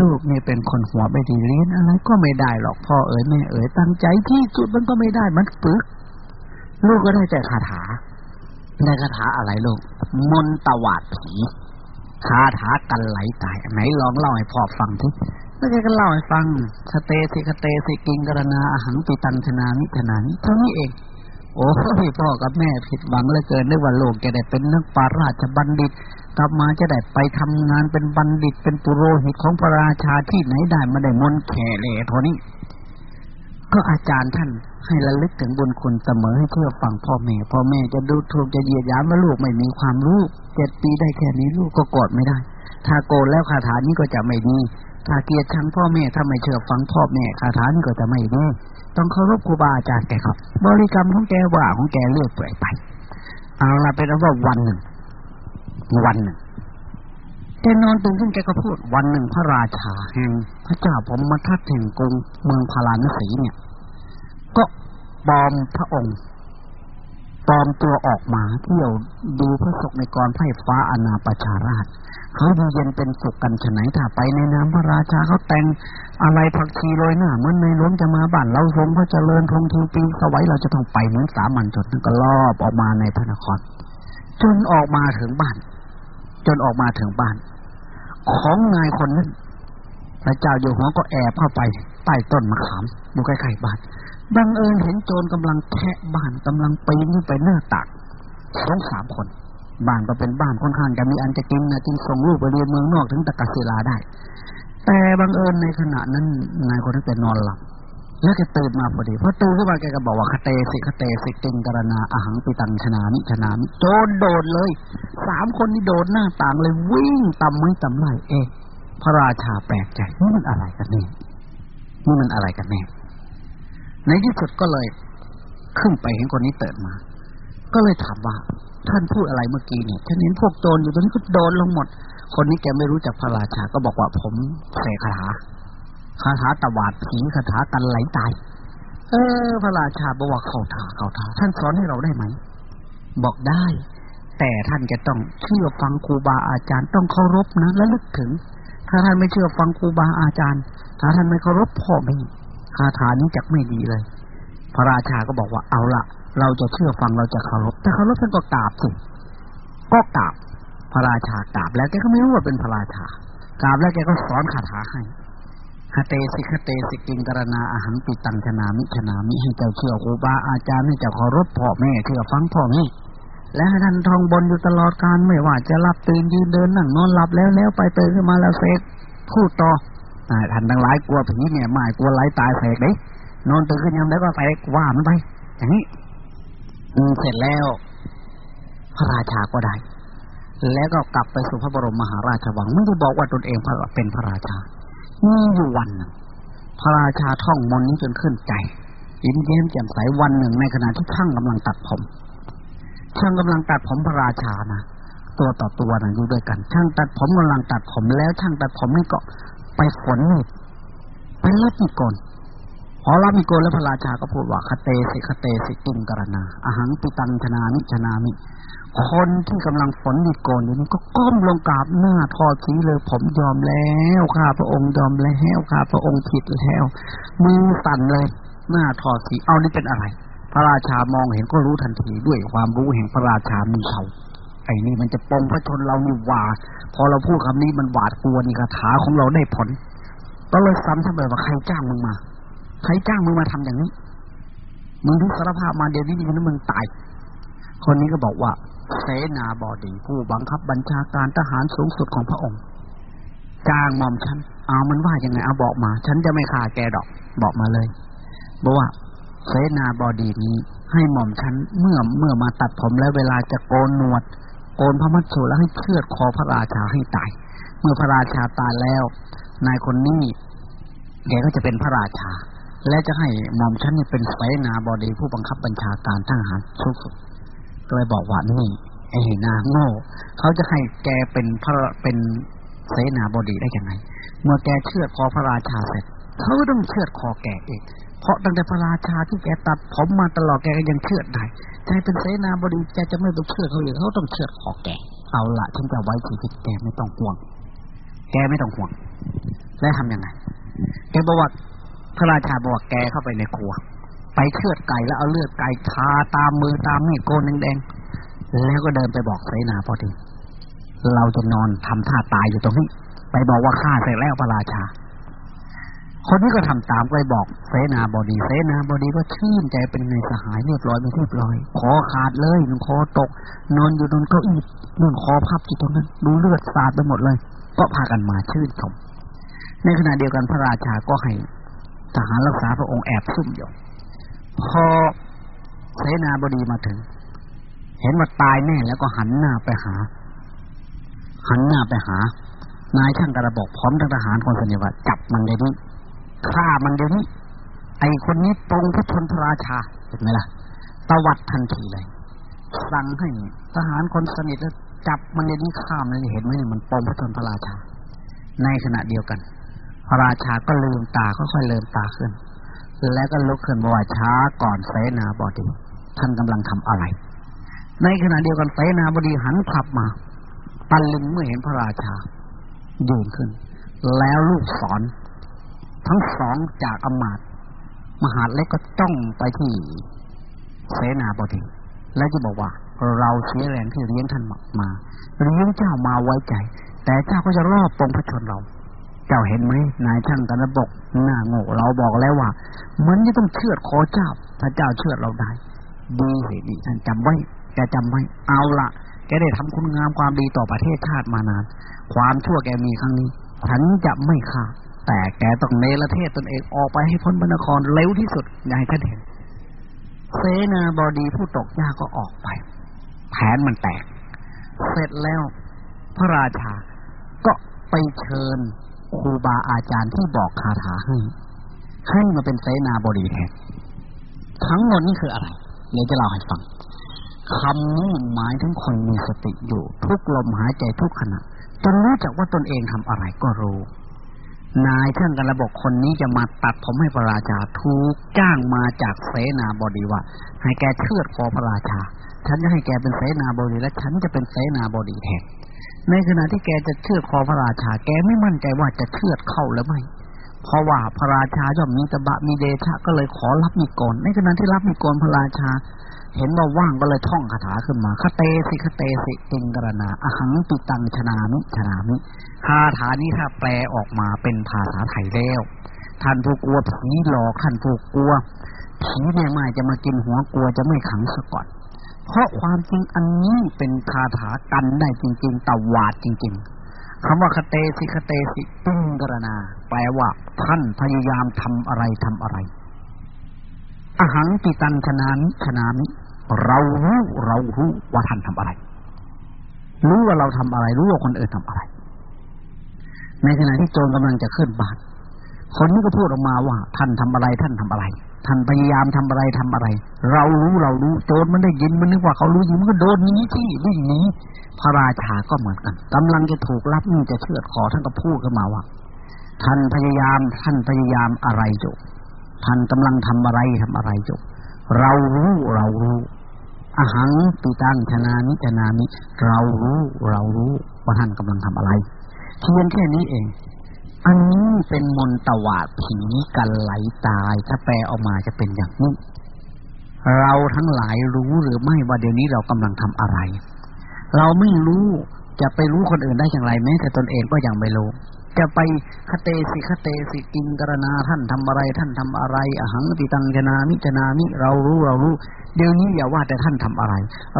C: ลูกนี่เป็นคนหัวไม่ดีเรียนอะไรก็ไม่ได้หรอกพ่อเอ๋ยแม่เอ๋ยตั้งใจที่สุดมันก็ไม่ได้มันปึก ลูกก็ได้แต่คาถาได้คาถาอะไรลูกมนตวาดผีคาถากันไหลตายไหนลองเล่าให้พ่อฟังทีแล้วแกก็เล่าให้ฟังสเตสิคเตสิกิงกรณาอาหังปิตังชนานิชนานิเท่านี้เอง โอ้ยพ่อกับแม่ผิดหวังเหลือเกินนึกว่าลูกจะได้เป็นนักปาราชบัณฑิต กลับมาจะได้ไปทำงานเป็นบัณฑิต เป็นปุโรหิตของพระราชาที่ไหนได้มาได้มนแข่เลยท่านี้ ก็อาจารย์ท่านให้ระลึกถึงบุญคุณเสมอให้เชื่อฟังพ่อแม่ พ่อแม่จะดูถูกจะเหยียดหยามว่าลูกไม่มีความรู้เจ็ดปีได้แค่นี้ลูกก็กดไม่ได้ ถ้าโกรธแล้วคาถานี้ก็จะไม่ดีถ้าเกลียดชังพ่อแม่ถ้าไม่เชื่อฟังพ่อแม่คาถานี้ก็จะไม่ดี ต้องเคารพครูบาอาจารย์แกครับ บริกรรมของแกว่าของแกเลื่อยเปื่อยไป เอาละเป็นว่าวันหนึ่งวันหนึ่งแกนอนตื่นขึ้นแกก็พูด วันหนึ่งพระราชาแห่งพระเจ้าผมมาทัดแห่งกรุงเมืองพาราณสีเนี่ย ก็บอมพระองค์ ปลอมตัวออกมาเที่ยวดูพระศกในกรไพ่ฟ้าอนาประชาราชเขาดูเย็นเป็นสุขกันฉไหนถ้าไปในน้ำพระราชาเขาแต่งอะไรผักชีโรยหน้าเหมือนในหลวงจะมาบ้านเราทรงพระเจริญทงทีปีสวัยเราจะต้องไปเหมือนสามัญชนก็ลอบออกมาในพระนคร จนออกมาถึงบ้าน จนออกมาถึงบ้าน ของนายคนนั้นพระเจ้าอยู่หัวก็แอบเข้าไปใต้ต้นมะขามอยู่ใกล้ๆบ้าน บังเอิญเห็นโจรกำลังแทะบ้านกำลังปีนขึ้นไปหน้าตักสองสามคน บ้านก็เป็นบ้านค่อนข้างจะมีอันจะกินนะจึงส่งลูกไปเรียนเมืองนอกถึงตะกัศิลาได้ แต่บังเอิญในขณะนั้นนายคนนั้นแกนอนหลับแล้วแกตื่นมาพอดีพอตื่นขึ้นมาแกก็บอกว่าคเตสิคเตสิติงกรณาอาหังปิตังชนานิชนานิโจนโดดเลยสามคนนี้โดดหน้าต่างเลยวิ่งตำไม่ตำไรเอ๊พระราชาแปลกใจนี่มันอะไรกันแน่นี่มันอะไรกันแน่ ในที่สุดก็เลยขึ้นไปเห็นคนนี้เติดมา ก็เลยถามว่า ท่านพูดอะไรเมื่อกี้เนี่ยฉันเห็นพวกโจรอยู่ตรงนี้ก็โดนลงหมด คนนี้แกไม่รู้จักพระราชา ก็บอกว่าผมเสกคาถาคาถาตวาดผีคาถากันไหลตาย เออ พระราชาบอกว่าเข้าท่าเข้าท่าท่านสอนให้เราได้ไหม บอกได้ แต่ท่านจะต้องเชื่อฟังครูบาอาจารย์ต้องเคารพนะและลึกถึง ถ้าท่านไม่เชื่อฟังครูบาอาจารย์ ถ้าท่านไม่เคารพพ่อแม่ คาถานี้จะไม่ดีเลย พระราชาก็บอกว่าเอาละเราจะเชื่อฟังเราจะเคารพแต่เคารพท่านก็กราบสิก็กราบพระราชากราบแล้วแกก็ไม่รู้ว่าเป็นพระราชากราบแล้วแกก็สอนคาถาให้คเตสิคเตสิกิงกรณาอาหังปิตังชนามิชนามิให้เจ้าเชื่อครูบาอาจารย์ให้เจ้าเคารพพ่อแม่เชื่อฟังพ่อแม่และให้ท่านทองบนอยู่ตลอดการไม่ว่าจะรับตื่นยืนเดินนั่งนอนหลับแล้วแล้วไปตื่นขึ้นมาแล้วเสกพูดต่อ ท่านทั้งหลายกลัวผีเนี่ยไม่กลัวไหลตายเสกเด้นอนตื่นขึ้นยังแล้ก็เสกว่ามันไปอย่างนี้เสร็จแล้ว พระราชาก็ได้ แล้วก็กลับไปสู่พระบรมมหาราชวังไม่ได้บอกว่าตนเองเป็นพระราชามีอยู่วันหนึ่งพระราชาท่องมนนี้จนขึ้นใจยิ้มแย้มแจ่มใสวันหนึ่งในขณะที่ช่างกำลังตัดผม ช่างกำลังตัดผมพระราชานะตัวต่อตัวนะอยู่ด้วยกัน ช่างตัดผมกำลังตัดผมแล้วช่างตัดผมนี่ก็ ไปฝนนี่ไปรับมีก่อนพอรับมีโกนแล้วพระราชาก็พูดว่าคเตสิคเตสิตุงกรณาอาหังปิตังชนานิชนามิ คนที่กำลังฝนมีโกนอยู่นี่ก็ก้มลงกราบหน้าทอสีเลยผมยอมแล้วข้าพระองค์ยอมแล้วข้าพระองค์ผิดแล้วมือสั่นเลยหน้าทอสีเอานี่เป็นอะไร พระราชามองเห็นก็รู้ทันทีด้วยความรู้แห่งพระราชามีเขา ไอ้นี่มันจะปองพระชนเรานี่หวาพอเราพูดคำนี้มันหวาดกลัวนี่คาถาของเราได้ผลก็เลยซ้ำทำไมว่าใครจ้างมึงมา ใครจ้างมึงมาทำอย่างนี้มึงที่สารภาพมาเดี๋ยวนี้นี่มึงตาย คนนี้ก็บอกว่าเสนาบดีผู้บังคับบัญชาการทหารสูงสุดของพระองค์จ้างหม่อมฉัน เอามันว่ายังไงเอาบอกมา ฉันจะไม่ฆ่าแกดอก บอกมาเลยบอกว่าเสนาบดีนี้ให้หม่อมฉันเมื่อเมื่อมาตัดผมแล้วเวลาจะโกนหนวด โกนพระมัทสุแล้วให้เชือดคอพระราชาให้ตาย เมื่อพระราชาตายแล้ว นายคนนี้แกก็จะเป็นพระราชา และจะให้หม่อมฉันนี่เป็นไสนาบดีผู้บังคับบัญชาการทหารทุกก็เลยบอกว่านี่ไอ้นาโง่เขาจะให้แกเป็นพระเป็นเสนาบดีได้ยังไง เมื่อแกเชื่อคอพระราชาเสร็จเขาต้องเชื่อคอแกเอง เพราะตั้งแต่พระราชาที่แกตัดผมมาตลอดแกก็ยังเชื่อได้ใจเป็นเสนาบดีแกจะไม่ต้องเชื่อเขาอย่างเขาต้องเชื่อคอแก เอาละฉันจะไว้ชีวิตแกไม่ต้องห่วง แกไม่ต้องห่วง แล้วทำยังไง แกบอกว่าพระราชาบอกแกเข้าไปในครัว ไปเชือดไก่แล้วเอาเลือดไก่ทาตามมือตามมีดโกนแดงๆแล้วก็เดินไปบอกเสนาพอดีเราจะนอนทำท่าตายอยู่ตรงนี้ ไปบอกว่าฆ่าเสร็จแล้วพระราชา คนนี้ก็ทำตามไปบอกเสนาบดี เสนาบดีก็ชื่นใจเป็นในสหายเรียบร้อยไม่เรียบร้อยคอขาดเลยนคอตก นอนอยู่บนเก้าอี้นู่นคอพับอยู่ตรงนั้นดูเลือดสาดไปหมดเลย ก็พากันมาชื่นชมในขณะเดียวกันพระราชาก็ให้ทหารรักษาพระองค์แอบซุ่มอยู่พอเสนาบดีมาถึง เห็นว่าตายแน่แล้วก็หันหน้าไปหา หันหน้าไปหา นายช่างกระบอกพร้อมทหารคนสนิทว่าจับมันเดี๋ยวนี้ ฆ่ามันเดี๋ยวนี้ ไอคนนี้ตรงพระชนพระราชาเห็นไหมล่ะตวัดทันทีเลย สั่งให้ทหารคนสนิทแล้วจับมันเดี๋ยวนี้ฆ่ามันเห็นไหมมันปองพระชนพระราชา ในขณะเดียวกัน พระราชาก็ลืมตาค่อยๆเลืมตาขึ้น แล้วก็ลุกขึ้นบอกว่าช้าก่อนเสนาบดีท่านกำลังทำอะไร ในขณะเดียวกันเสนาบดีหันขับมาตันลึงเมื่อเห็นพระราชายืนขึ้น แล้วลูกศร ทั้งสองจากอมาตมหาเล็กก็จ้องไปที่เสนาบดีและจะบอกว่า เราเสียแรงที่เลี้ยงท่านมาเลี้ยงเจ้ามาไว้ใจ แต่เจ้าก็จะรอบปรงพระชนเรา เจ้าเห็นไหมนายช่างกันระบกหน้าโง่เราบอกแล้วว่า มันจะต้องเชื่อคอเจ้าถ้าเจ้าเชื่อเราได้ดีสิดีท่านจำไว้แกจำไว้เอาละแกได้ทำคุณงามความดีต่อประเทศชาติมานาน ความชั่วแกมีครั้งนี้ฉันจะไม่ฆ่า แต่แกต้องเนรเทศตนเองออกไปให้พ้นบรรนครเร็วที่สุดอย่าให้ท่านเห็นเสนาบดีผู้ตกยากก็ออกไป แผนมันแตก เสร็จแล้วพระราชาก็ไปเชิญครูบาอาจารย์ที่บอกคาถาให้ ให้มาเป็นเสนาบดีแทนทั้งหมดนี่คืออะไรเดี๋ยวจะเล่าให้ฟังคำนี้หมายถึงคนมีสติอยู่ ทุกลมหายใจทุกขณะจนรู้จักว่าตนเองทำอะไรก็รู้ นายช่างกันระบบคนนี้จะมาตัดผมให้พระราชาถูกจ้างมาจากเสนาบดีว่าให้แกเชื่อดคอพระราชา ฉันจะให้แกเป็นเสนาบดีและฉันจะเป็นเสนาบดีแทนในขณะที่แกจะเชื่อดคอพระราชา แกไม่มั่นใจว่าจะเชื่อดเข้าหรือไม่เพราะว่าพระราชาย่อมมีตบะมีเดชะก็เลยขอรับมีกรในขณะที่รับมีกรพระราชา เห็นว่าว่างก็เลยท่องคาถาขึ้นมาคเตสิคเตสิติงกรณาอหังตุตังชนามิชนามิคาถานี้ถ้าแปลออกมาเป็นภาษาไทยแล้วท่านผู้กลัวผีหลอกท่านผู้กลัวผีเนี่ยไม่จะมากินหัวกลัวจะไม่ขังสะก่อน เพราะความจริงอันนี้เป็นคาถากันได้จริง ๆตวาดจริง ๆคำว่าคเตสิคเตสิตึงกรณาแปลว่า ท่านพยายามทำอะไรทำอะไร อหังติตันชนามิชนามิ เรารู้เรารู้ว่าท่านทำอะไร รู้ว่าเราทำอะไร รู้ว่าคนอื่นทำอะไร ในขณะที่โจรกำลังจะขึ้นบาทคนนี้ก็พูดออกมาว่า ท่านทำอะไร ท่านทำอะไร ท่านพยายามทำอะไรทำอะไร เรารู้เรารู้โจรมันได้ยินมันนึกว่าเขารู้ยิงมันก็โดนนี้ที่วิ่งหนีพระราชาก็เหมือนกันกำลังจะถูกรับนี่จะเชือดคอท่านก็พูดขึ้นมาว่า ท่านพยายาม ท่านพยายามอะไรอยู่ท่านกำลังทำอะไรทำอะไรอยู่เรารู้เรารู้ อาหังปีตังชนานิชนานิเรารู้เรารู้ว่าท่านกำลังทำอะไรเพียงแค่นี้เอง อันนี้เป็นมนตวาดผีกันไหลตาย ถ้าแปลออกมาจะเป็นอย่างนี้ เราทั้งหลายรู้หรือไม่ว่าเดี๋ยวนี้เรากำลังทำอะไร เราไม่รู้จะไปรู้คนอื่นได้อย่างไรแม้แต่ตนเองก็ยังไม่รู้ จะไปคเตสิคเตสิกิงกรณาท่านทำอะไร ท่านทำอะไรอหังติตังจนามิจนามิเรารู้เรารู้ เดี๋ยวนี้อย่าว่าแต่ท่านทำอะไร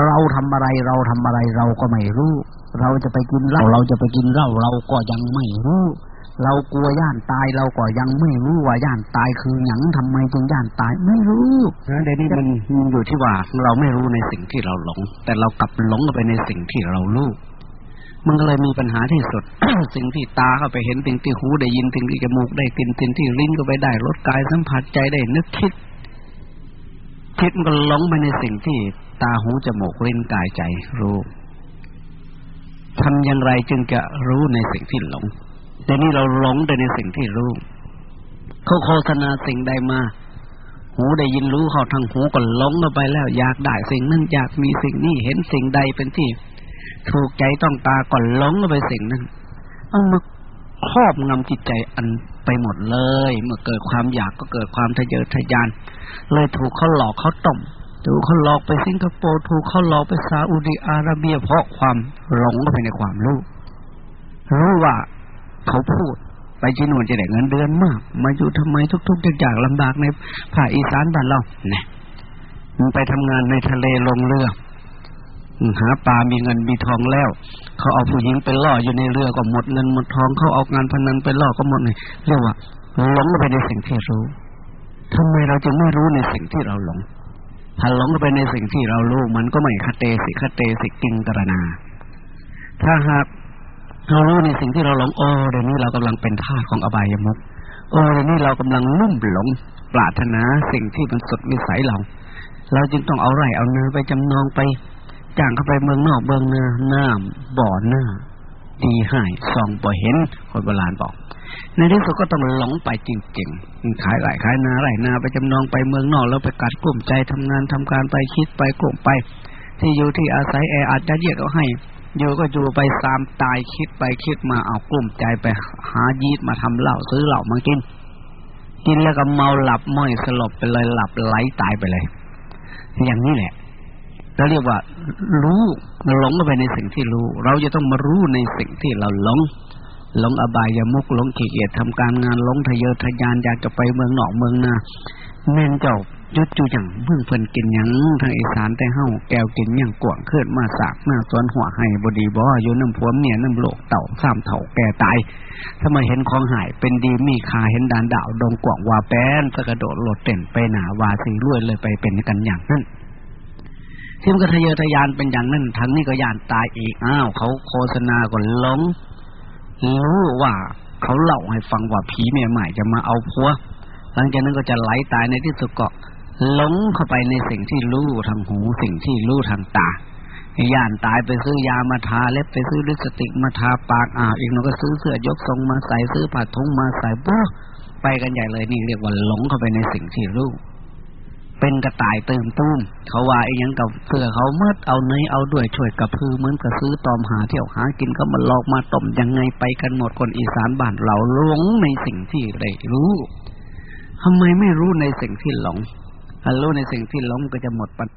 C: เราทำอะไรเราทำอะไรเราก็ไม่รู้ เราจะไปกินเหล้าเราจะไปกินเหล้าเราก็ยังไม่รู้เรากลัวย่านตายเราก็ยังไม่รู้ว่าย่านตายคือหยังทำไมจึงย่านตายไม่รู้
E: เดี๋ยวนี้มันอยู่ที่ว่าเราไม่รู้ในสิ่งที่เราหลง แต่เรากลับหลงไปในสิ่งที่เรารู้ มันก็เลยมีปัญหาที่สุด สิ่งที่ตาเข้าไปเห็นสิ่งที่หูได้ยินสิ่งที่จมูกได้กลิ่นสิ่งที่ลิ้นก็ไปได้รสกายสัมผัสใจได้นึกคิด คิดมันก็หลงไปในสิ่งที่ตาหูจมูกลิ้นกายใจรู้ทำอย่างไรจึงจะรู้ในสิ่งที่หลงแต่นี่เราหลงไปในสิ่งที่รู้เขาโฆษณาสิ่งใดมา หูได้ยินรู้เขาทางหูก็หลงเข้าไปแล้ว อยากได้สิ่งนั้นอยากมีสิ่งนี้เห็นสิ่งใดเป็นที่ ถูกใจต้องตาก่อนหลงไปสิ่งนั้นเอามาครอบงำจิตใจอันไปหมดเลย เมื่อเกิดความอยากก็เกิดความทะเยอทะยาน เลยถูกเขาหลอกเขาต้มถูกเขาหลอกไปสิงคโปร์ถูกเขาหลอกไปซาอุดิอาระเบียเพราะความหลงเข้าไปในความรู้รู้ว่าเขาพูด
C: ไปที่นู่นจะได้เงินเดือนมาก มาอยู่ทำไมทุกๆอย่างลำบากในภาคอีสานบ้านเราเนี่ยมันไปทำงานในทะเลลงเรือ หาปลา มีเงิน มีทองแล้ว เขาเอาผู้หญิงไปล่ออยู่ในเรือก็หมดเงินหมดทอง เขาเอางานพนันไปล่อก็หมดเลยเรียกว่าหลงไปในสิ่งที่รู้ทำไมเราจึงไม่รู้ในสิ่งที่เราหลง ถ้าหลงไปในสิ่งที่เรารู้ มันก็ไม่คเตสิคเตสิกิงกรณาถ้าหากเรารู้ในสิ่งที่เราหลงโอ้เดี๋ยวนี้เรากำลังเป็นทาสของอบายมุกโอ้เดี๋ยวนี้เรากำลังลุ่มหลงปรารถนาสิ่งที่มันสุดวิสัยเรา เราจึงต้องเอาไร่เอาเนื้อไปจำนองไป จ้างเข้าไปเมืองนอกเมืองเนื้อน้ำบ่อหน้า ดีให้ส่องบ่เห็นคนโบราณบอก ในที่สุดก็ต้องหลงไปจริงๆขายไร่ขายนาไร่นาไปจำนองไปเมืองนอกแล้วไปกัดกลุ่มใจทำงานทำการไปคิดไปกลุ่มไป ที่อยู่ที่อาศัยแออัดจะเยียดเอาให้อยู่ก็อยู่ไปสามตายคิดไปคิดมาเอากลุ่มใจไปหายีดมาทำเหล้าซื้อเหล้ามากิน กินแล้วก็เมาหลับม้อยสลบไปเลยหลับไหลตายไปเลย อย่างนี้แหละ เราเรียกว่า รู้หลงไปในสิ่งที่รู้ เราจะต้องมารู้ในสิ่งที่เราหลงหลงอบายามุกหลงขี้เกียจทำการงานหลงทะเยอทะยานอยากจะไปเมืองนอกเมืองนาแม่นเจ้ายุดจูอย่างเมื่อเพิ่นกินยังทางอีสานแต่เฮาแก้วกินอย่างกว่างขึ้นมาสากหน้าสวนหัวให้บดีบ่อยู่น้ำพวมเนี่ยน้ำโลกเต่าสามเถ่าแก่ตายถ้ามาเห็นของหายเป็นดีมีคาเห็นดานดาวดงกว่างวาแป้นสะกระโดดโลดเต้นไปหนาวาสีรวยเลยไปเป็นกันอย่างนั้น ที่มันก็ทะเยอทะยานเป็นอย่างนั้นทั้งนี้ก็ยานตายอีกอ้าวเขาโฆษณาก็ล้งรู้ว่าเขาเล่าให้ฟังว่าผีเมียใหม่จะมาเอาพัว หลังจากนั้นก็จะไหลตายในที่สุดก็หลงเข้าไปในสิ่งที่รู้ทางหูสิ่งที่รู้ทางตาย่านตายไปซื้อยามาทาเล็บไปซื้อลิปสติกมาทาปากอ่าอีกหน่อยก็ซื้อเสื้อยกทรงมาใส่ซื้อผ้าทุงมาใส่ปุ๊บไปกันใหญ่เลยนี่เรียกว่าหลงเข้าไปในสิ่งที่รู้ เป็นกระต่ายเติมตุ้มเขาว่าไอ้ยังกับเสือเขาเมื่อเอาเนยเอาด้วยช่วยกระพือเหมือนกับซื้อตอมหาเที่ยวหากินก็มาลอกมาต้มยังไงไปกันหมดคนอีสานบ้านเราหลงในสิ่งที่ได้รู้ทำไมไม่รู้ในสิ่งที่หลงถ้ารู้ในสิ่งที่หลงก็จะหมดปัญ